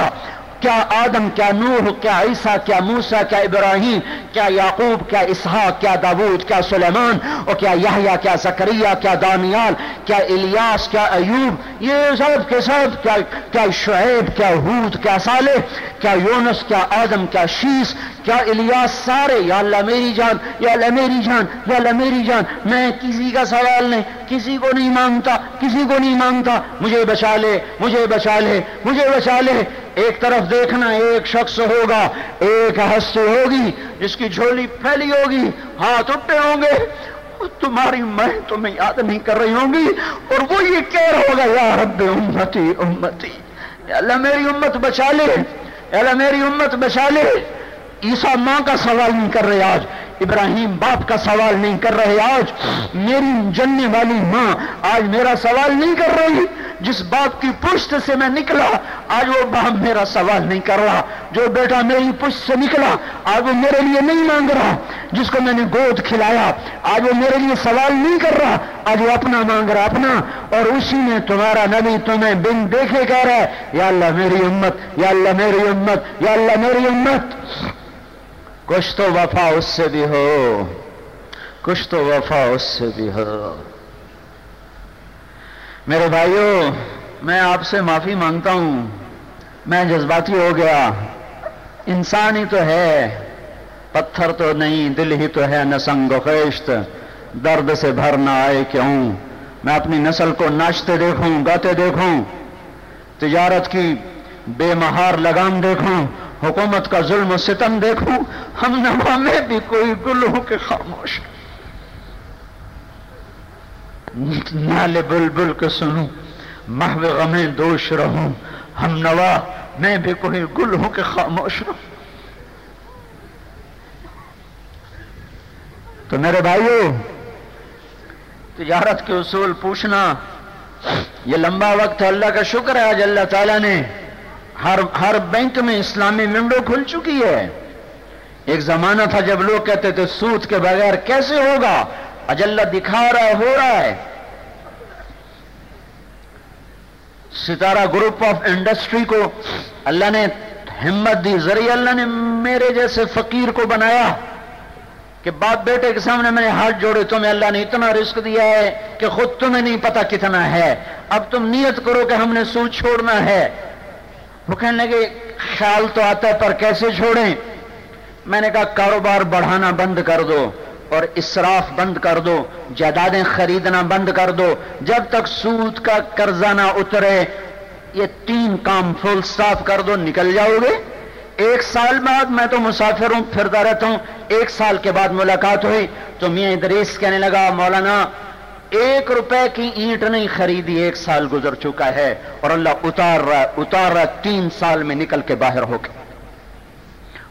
کیا آدم، کیا نوح، کیا عیسیٰ، کیا موسا کیا ابراہیم، کیا یعقوب، کیا اسحاق، کیا داود، کیا سلیمان، اور کیا یحییٰ کیا زکریہ کیا دانیال، کیا الیاس، کیا ایوب، یہ سب کے سب، کیا کیا شعیب، کیا حود کیا صالح، کیا یونس، کیا آدم، کیا شیس، کیا الیاس، سارے، یا اللہ میری جان، یا اللہ میری جان، یا اللہ میری جان، میں کسی کا سوال نہیں، کسی کو نہیں مانگتا، کسی کو نہیں مانگتا، مجھے بچا لے، مجھے بچا لے، مجھے بچا لے ایک طرف دیکھنا ایک شخص ہوگا، ایک ہستی ہوگی، جس کی جھولی پھیلی ہوگی، ہاتھ اٹھے ہوں گے تمہاری میں تمہیں یاد نہیں کر رہی ہوں گی، اور وہ یہ کہہ ہوگا، یا رب امتی امتی اللہ میری امت بچا لے اللہ میری امت بچا لے۔ عیسا ماں کا سوال نہیں کر رہے آج۔ ابراہیم باپ کا سوال نہیں کر رہے، آج میری جننے والی ماں، آج میرا سوال نہیں کر رہی، جس باپ کی پشت سے میں نکلا، آج وہ باپ میرا سوال نہیں کر رہا، جو بیٹا میری پشت سے نکلا، آج وہ میرے لیے نہیں مانگ رہا، جس کو میں نے گود کھلایا، آج وہ میرے لیے سوال نہیں کر رہا، آج وہ اپنا مانگ رہا، اپنا، اور اسی میں تمہارا نبی تمہیں بن دیکھے کہہ رہا ہے، یا اللہ میری امت، یا اللہ میری امت، یا اللہ میری امت۔ کچھ تو وفا اس سے بھی ہو کچھ تو وفا اس سے بھی ہو۔ میرے بھائیوں میں آپ سے معافی مانگتا ہوں۔ میں جذباتی ہو گیا۔ انسان ہی تو ہے، پتھر تو نہیں، دل ہی تو ہے، نسنگ و خیشت درد سے بھر نہ آئے کیوں؟ میں اپنی نسل کو ناچتے دیکھوں، گاتے دیکھوں۔ تجارت کی بے مہار لگام دیکھوں۔ حکومت کا ظلم و ستم دیکھوں، ہم نوا میں بھی کوئی گل کے خاموش نالے بل بل کے سنوں، محو غمیں دوش رہوں۔ ہم نوا میں بھی کوئی گل ہوں کے خاموش رہوں تو میرے بھائیو، تجارت کے اصول پوچھنا، یہ لمبا وقت ہے اللہ کا شکر ہے، آج اللہ تعالیٰ نے ہر ہر بینک میں اسلامی ونڈو کھل چکی ہے۔ ایک زمانہ تھا جب لوگ کہتے تھے سود کے بغیر کیسے ہوگا؟ اج اللہ دکھا رہا ہو رہا ہے۔ ستارہ گروپ آف انڈسٹری کو اللہ نے ہمت دی، ذریعہ اللہ نے میرے جیسے فقیر کو بنایا کہ باپ بیٹے کے سامنے میں نے ہاتھ جوڑے، تمہیں اللہ نے اتنا رزق دیا ہے کہ خود تمہیں نہیں پتا کتنا ہے۔ اب تم نیت کرو کہ ہم نے سود چھوڑنا ہے۔ وہ کہنے لگے، خیال تو آتا ہے، پر کیسے چھوڑیں؟ میں نے کہا، کاروبار بڑھانا بند کر دو اور اسراف بند کر دو، جائیدادیں خریدنا بند کر دو۔ جب تک سود کا قرضہ نہ اترے، یہ تین کام فل سٹاف کر دو، نکل جاؤ گے۔ ایک سال بعد میں تو مسافر ہوں، پھرتا رہتا ہوں۔ ایک سال کے بعد ملاقات ہوئی تو میاں ادریس کہنے لگا، مولانا ایک روپے کی اینٹ نہیں خریدی، ایک سال گزر چکا ہے اور اللہ اتار رہا اتار رہا، تین سال میں نکل کے باہر ہو کے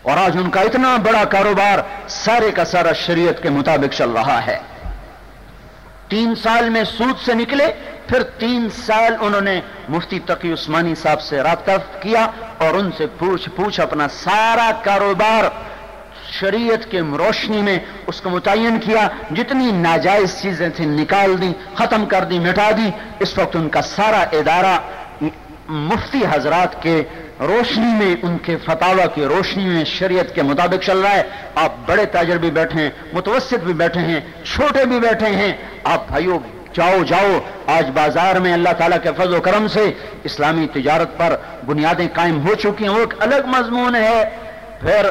اور آج ان کا اتنا بڑا کاروبار سارے کا سارا شریعت کے مطابق چل رہا ہے۔ تین سال میں سود سے نکلے، پھر تین سال انہوں نے مفتی تقی عثمانی صاحب سے رابطہ کیا اور ان سے پوچھ پوچھ اپنا سارا کاروبار شریعت کے روشنی میں اس کو متعین کیا، جتنی ناجائز چیزیں تھیں نکال دی ختم کر دی مٹا دی اس وقت ان کا سارا ادارہ مفتی حضرات کے روشنی میں، ان کے فتوا کی روشنی میں شریعت کے مطابق چل رہا ہے۔ آپ بڑے تاجر بھی بیٹھے ہیں، متوسط بھی بیٹھے ہیں، چھوٹے بھی بیٹھے ہیں۔ آپ بھائیو، جاؤ جاؤ۔ آج بازار میں اللہ تعالیٰ کے فضل و کرم سے اسلامی تجارت پر بنیادیں قائم ہو چکی ہیں۔ وہ ایک الگ مضمون ہے۔ پھر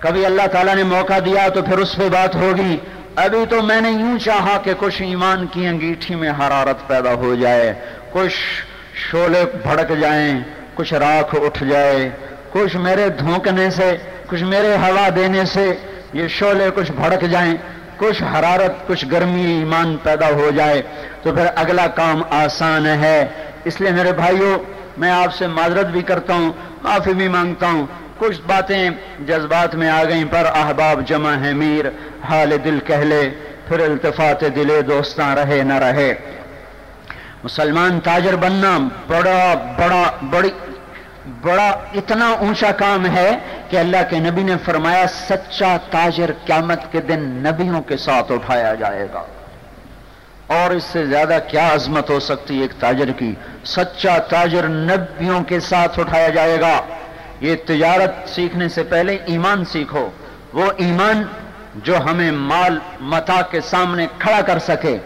کبھی اللہ تعالیٰ نے موقع دیا تو پھر اس پہ بات ہوگی۔ ابھی تو میں نے یوں چاہا کہ کچھ ایمان کی انگیٹھی میں حرارت پیدا ہو جائے۔ کچھ شولے بھڑک جائیں، کچھ راکھ اٹھ جائے۔ کچھ میرے دھونکنے سے، کچھ میرے ہوا دینے سے یہ شولے کچھ بھڑک جائیں۔ کچھ حرارت، کچھ گرمی ایمان پیدا ہو جائے۔ تو پھر اگلا کام آسان ہے۔ اس لیے میرے بھائیوں میں آپ سے معذرت بھی کرتا ہوں، معافی بھی مانگتا ہوں۔ کچھ باتیں جذبات میں آ گئیں، پر احباب جمع ہے میر۔ حال دل کہلے پھر التفات دلے دوستاں رہے نہ رہے۔ مسلمان تاجر بننا بڑا بڑا، بڑی، بڑا اتنا اونچا کام ہے کہ اللہ کے نبی نے فرمایا، سچا تاجر قیامت کے دن نبیوں کے ساتھ اٹھایا جائے گا۔ اور اس سے زیادہ کیا عظمت ہو سکتی ہے ایک تاجر کی؟ سچا تاجر نبیوں کے ساتھ اٹھایا جائے گا۔ یہ تجارت سیکھنے سے پہلے ایمان سیکھو۔ وہ ایمان جو ہمیں مال متا کے سامنے کھڑا کر سکے۔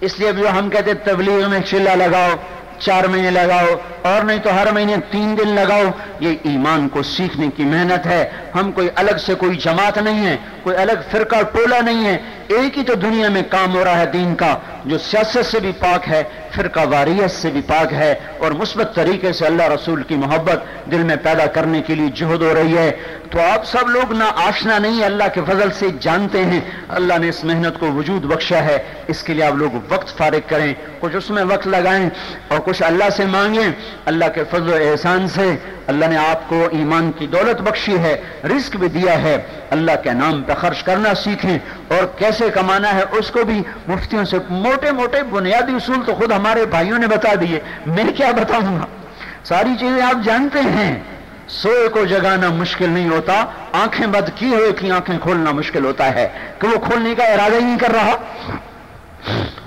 اس لیے جو ہم کہتے تبلیغ میں چلا لگاؤ، چار مہینے لگاؤ، اور نہیں تو ہر مہینے تین دن لگاؤ۔ یہ ایمان کو سیکھنے کی محنت ہے۔ ہم کوئی الگ سے کوئی جماعت نہیں ہے، کوئی الگ فرقہ ٹولہ نہیں ہے۔ ایک ہی تو دنیا میں کام ہو رہا ہے دین کا، جو سیاست سے بھی پاک ہے، فرقہ واریت سے بھی پاک ہے، اور مثبت طریقے سے اللہ رسول کی محبت دل میں پیدا کرنے کے لیے جہد ہو رہی ہے۔ تو آپ سب لوگ نہ آشنا نہیں، اللہ کے فضل سے جانتے ہیں۔ اللہ نے اس محنت کو وجود بخشا ہے۔ اس کے لیے آپ لوگ وقت فارغ کریں۔ کچھ اس میں وقت لگائیں اور کچھ اللہ سے مانگیں۔ اللہ کے فضل و احسان سے اللہ نے آپ کو ایمان کی دولت بخشی ہے، رزق بھی دیا ہے۔ اللہ کے نام پہ خرچ کرنا سیکھیں۔ اور کیسے کمانا ہے، اس کو بھی مفتیوں سے موٹے موٹے بنیادی اصول تو خود ہمارے بھائیوں نے بتا دیے۔ میں کیا بتاؤں گا؟ ساری چیزیں آپ جانتے ہیں۔ سوئے کو جگانا مشکل نہیں ہوتا، آنکھیں بد کی ہوئے کی آنکھیں کھولنا مشکل ہوتا ہے۔ کہ وہ کھولنے کا ارادہ ہی نہیں کر رہا۔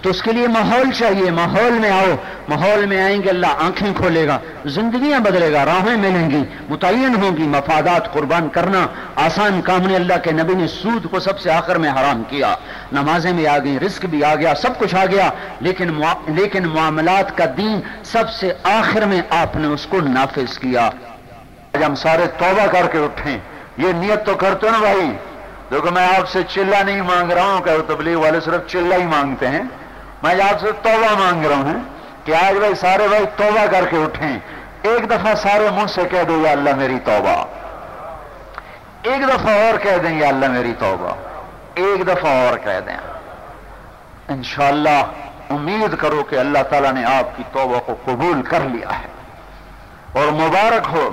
تو اس کے لیے ماحول چاہیے۔ ماحول میں آؤ۔ ماحول میں آئیں گے، اللہ آنکھیں کھولے گا۔ زندگیاں بدلے گا، راہیں ملیں گی۔ متعین ہوں گی۔ مفادات قربان کرنا۔ آسان کام نے اللہ کے نبی نے سود کو سب سے آخر میں حرام کیا۔ نمازیں بھی آ گئی رزق بھی آ گیا، سب کچھ آ گیا۔ لیکن لیکن معاملات کا دین سب سے آخر میں آپ نے اس کو نافذ کیا۔ ہم سارے توبہ کر کے اٹھیں۔ یہ نیت تو کرتے نا بھائی۔ دیکھو، میں آپ سے چلا نہیں مانگ رہا ہوں کہ تبلیغ والے صرف چلا ہی مانگتے ہیں۔ میں آپ سے توبہ مانگ رہا ہوں کہ آج بھائی سارے بھائی توبہ کر کے اٹھیں۔ ایک دفعہ سارے منہ سے کہہ دو، یا اللہ میری توبہ۔ ایک دفعہ اور کہہ دیں، یا اللہ میری توبہ۔ ایک دفعہ اور کہہ دیں۔ انشاءاللہ امید کرو کہ اللہ تعالیٰ نے آپ کی توبہ کو قبول کر لیا ہے۔ اور مبارک ہو،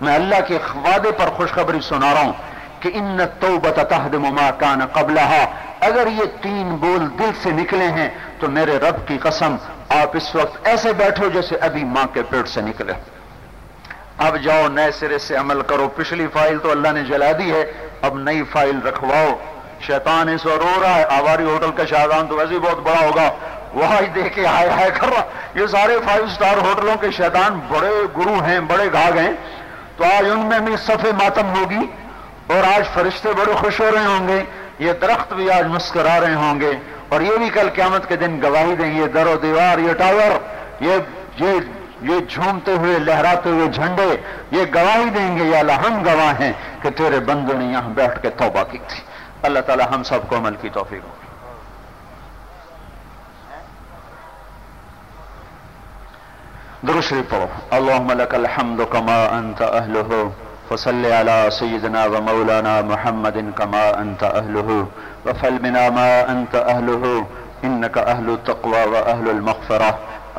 میں اللہ کے وعدے پر خوشخبری سنا رہا ہوں۔ کہ ان توبت تہدم ما کان قبلها اگر یہ تین بول دل سے نکلے ہیں، تو میرے رب کی قسم، آپ اس وقت ایسے بیٹھو جیسے ابھی ماں کے پیٹ سے نکلے۔ اب جاؤ، نئے سرے سے عمل کرو۔ پچھلی فائل تو اللہ نے جلا دی ہے، اب نئی فائل رکھواؤ۔ شیطان اس وقت رو رہا ہے۔ آواری ہوٹل کا شاہدان تو ویسے بہت بڑا ہوگا۔ وہاں دیکھ کے ہائے ہائے کر رہا۔ یہ سارے فائیو سٹار ہوٹلوں کے شیطان بڑے گرو ہیں، بڑے گاگ ہیں۔ تو آج ان میں بھی صفے ماتم ہوگی۔ اور آج فرشتے بڑے خوش ہو رہے ہوں گے، یہ درخت بھی آج مسکرا رہے ہوں گے۔ اور یہ بھی کل قیامت کے دن گواہی دیں، یہ در و دیوار، یہ ٹاور، یہ یہ یہ جھومتے ہوئے، لہراتے ہوئے جھنڈے، یہ گواہی دیں گے، یا ہم گواہ ہیں کہ تیرے بندوں نے یہاں بیٹھ کے توبہ کی تھی۔ اللہ تعالی ہم سب کو عمل کی توفیق ہو۔ درست پڑھو۔ اللہم لک الحمد کما انت اہلہ۔ فصل علی سیدنا و مولانا محمد کما انت اہلہ وفل بنا ما انت اہلہ انك اہل التقوى و اہل المغفرہ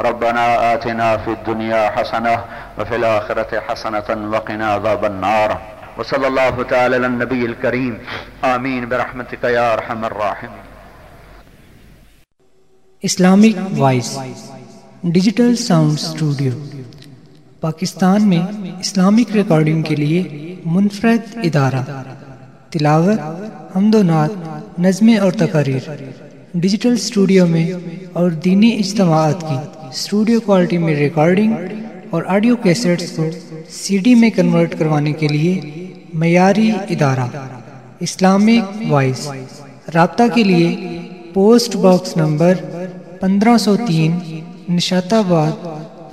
ربنا آتنا في الدنيا حسنة وفي الآخرة حسنة وقنا عذاب النار. وصلى الله تعالى على النبي الكريم. آمين برحمتك يا أرحم الراحمين. Islamic voice digital sound studio Pakistan میں اسلامک ریکارڈنگ کے لیے منفرد ادارہ، تلاوت، حمد و نعت، نظمیں اور تقاریر، ڈیجیٹل اسٹوڈیو میں اور دینی اجتماعات کی اسٹوڈیو کوالٹی میں ریکارڈنگ اور آڈیو کیسٹس کو سی ڈی میں کنورٹ کروانے کے لیے معیاری ادارہ، اسلامک وائس، رابطہ کے لیے پوسٹ باکس نمبر پندرہ سو تین نشات آباد،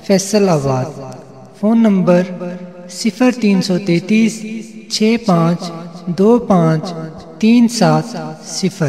فیصل آباد۔ فون نمبر صفر تین سو تینتیس چھ پانچ دو پانچ تین سات صفر۔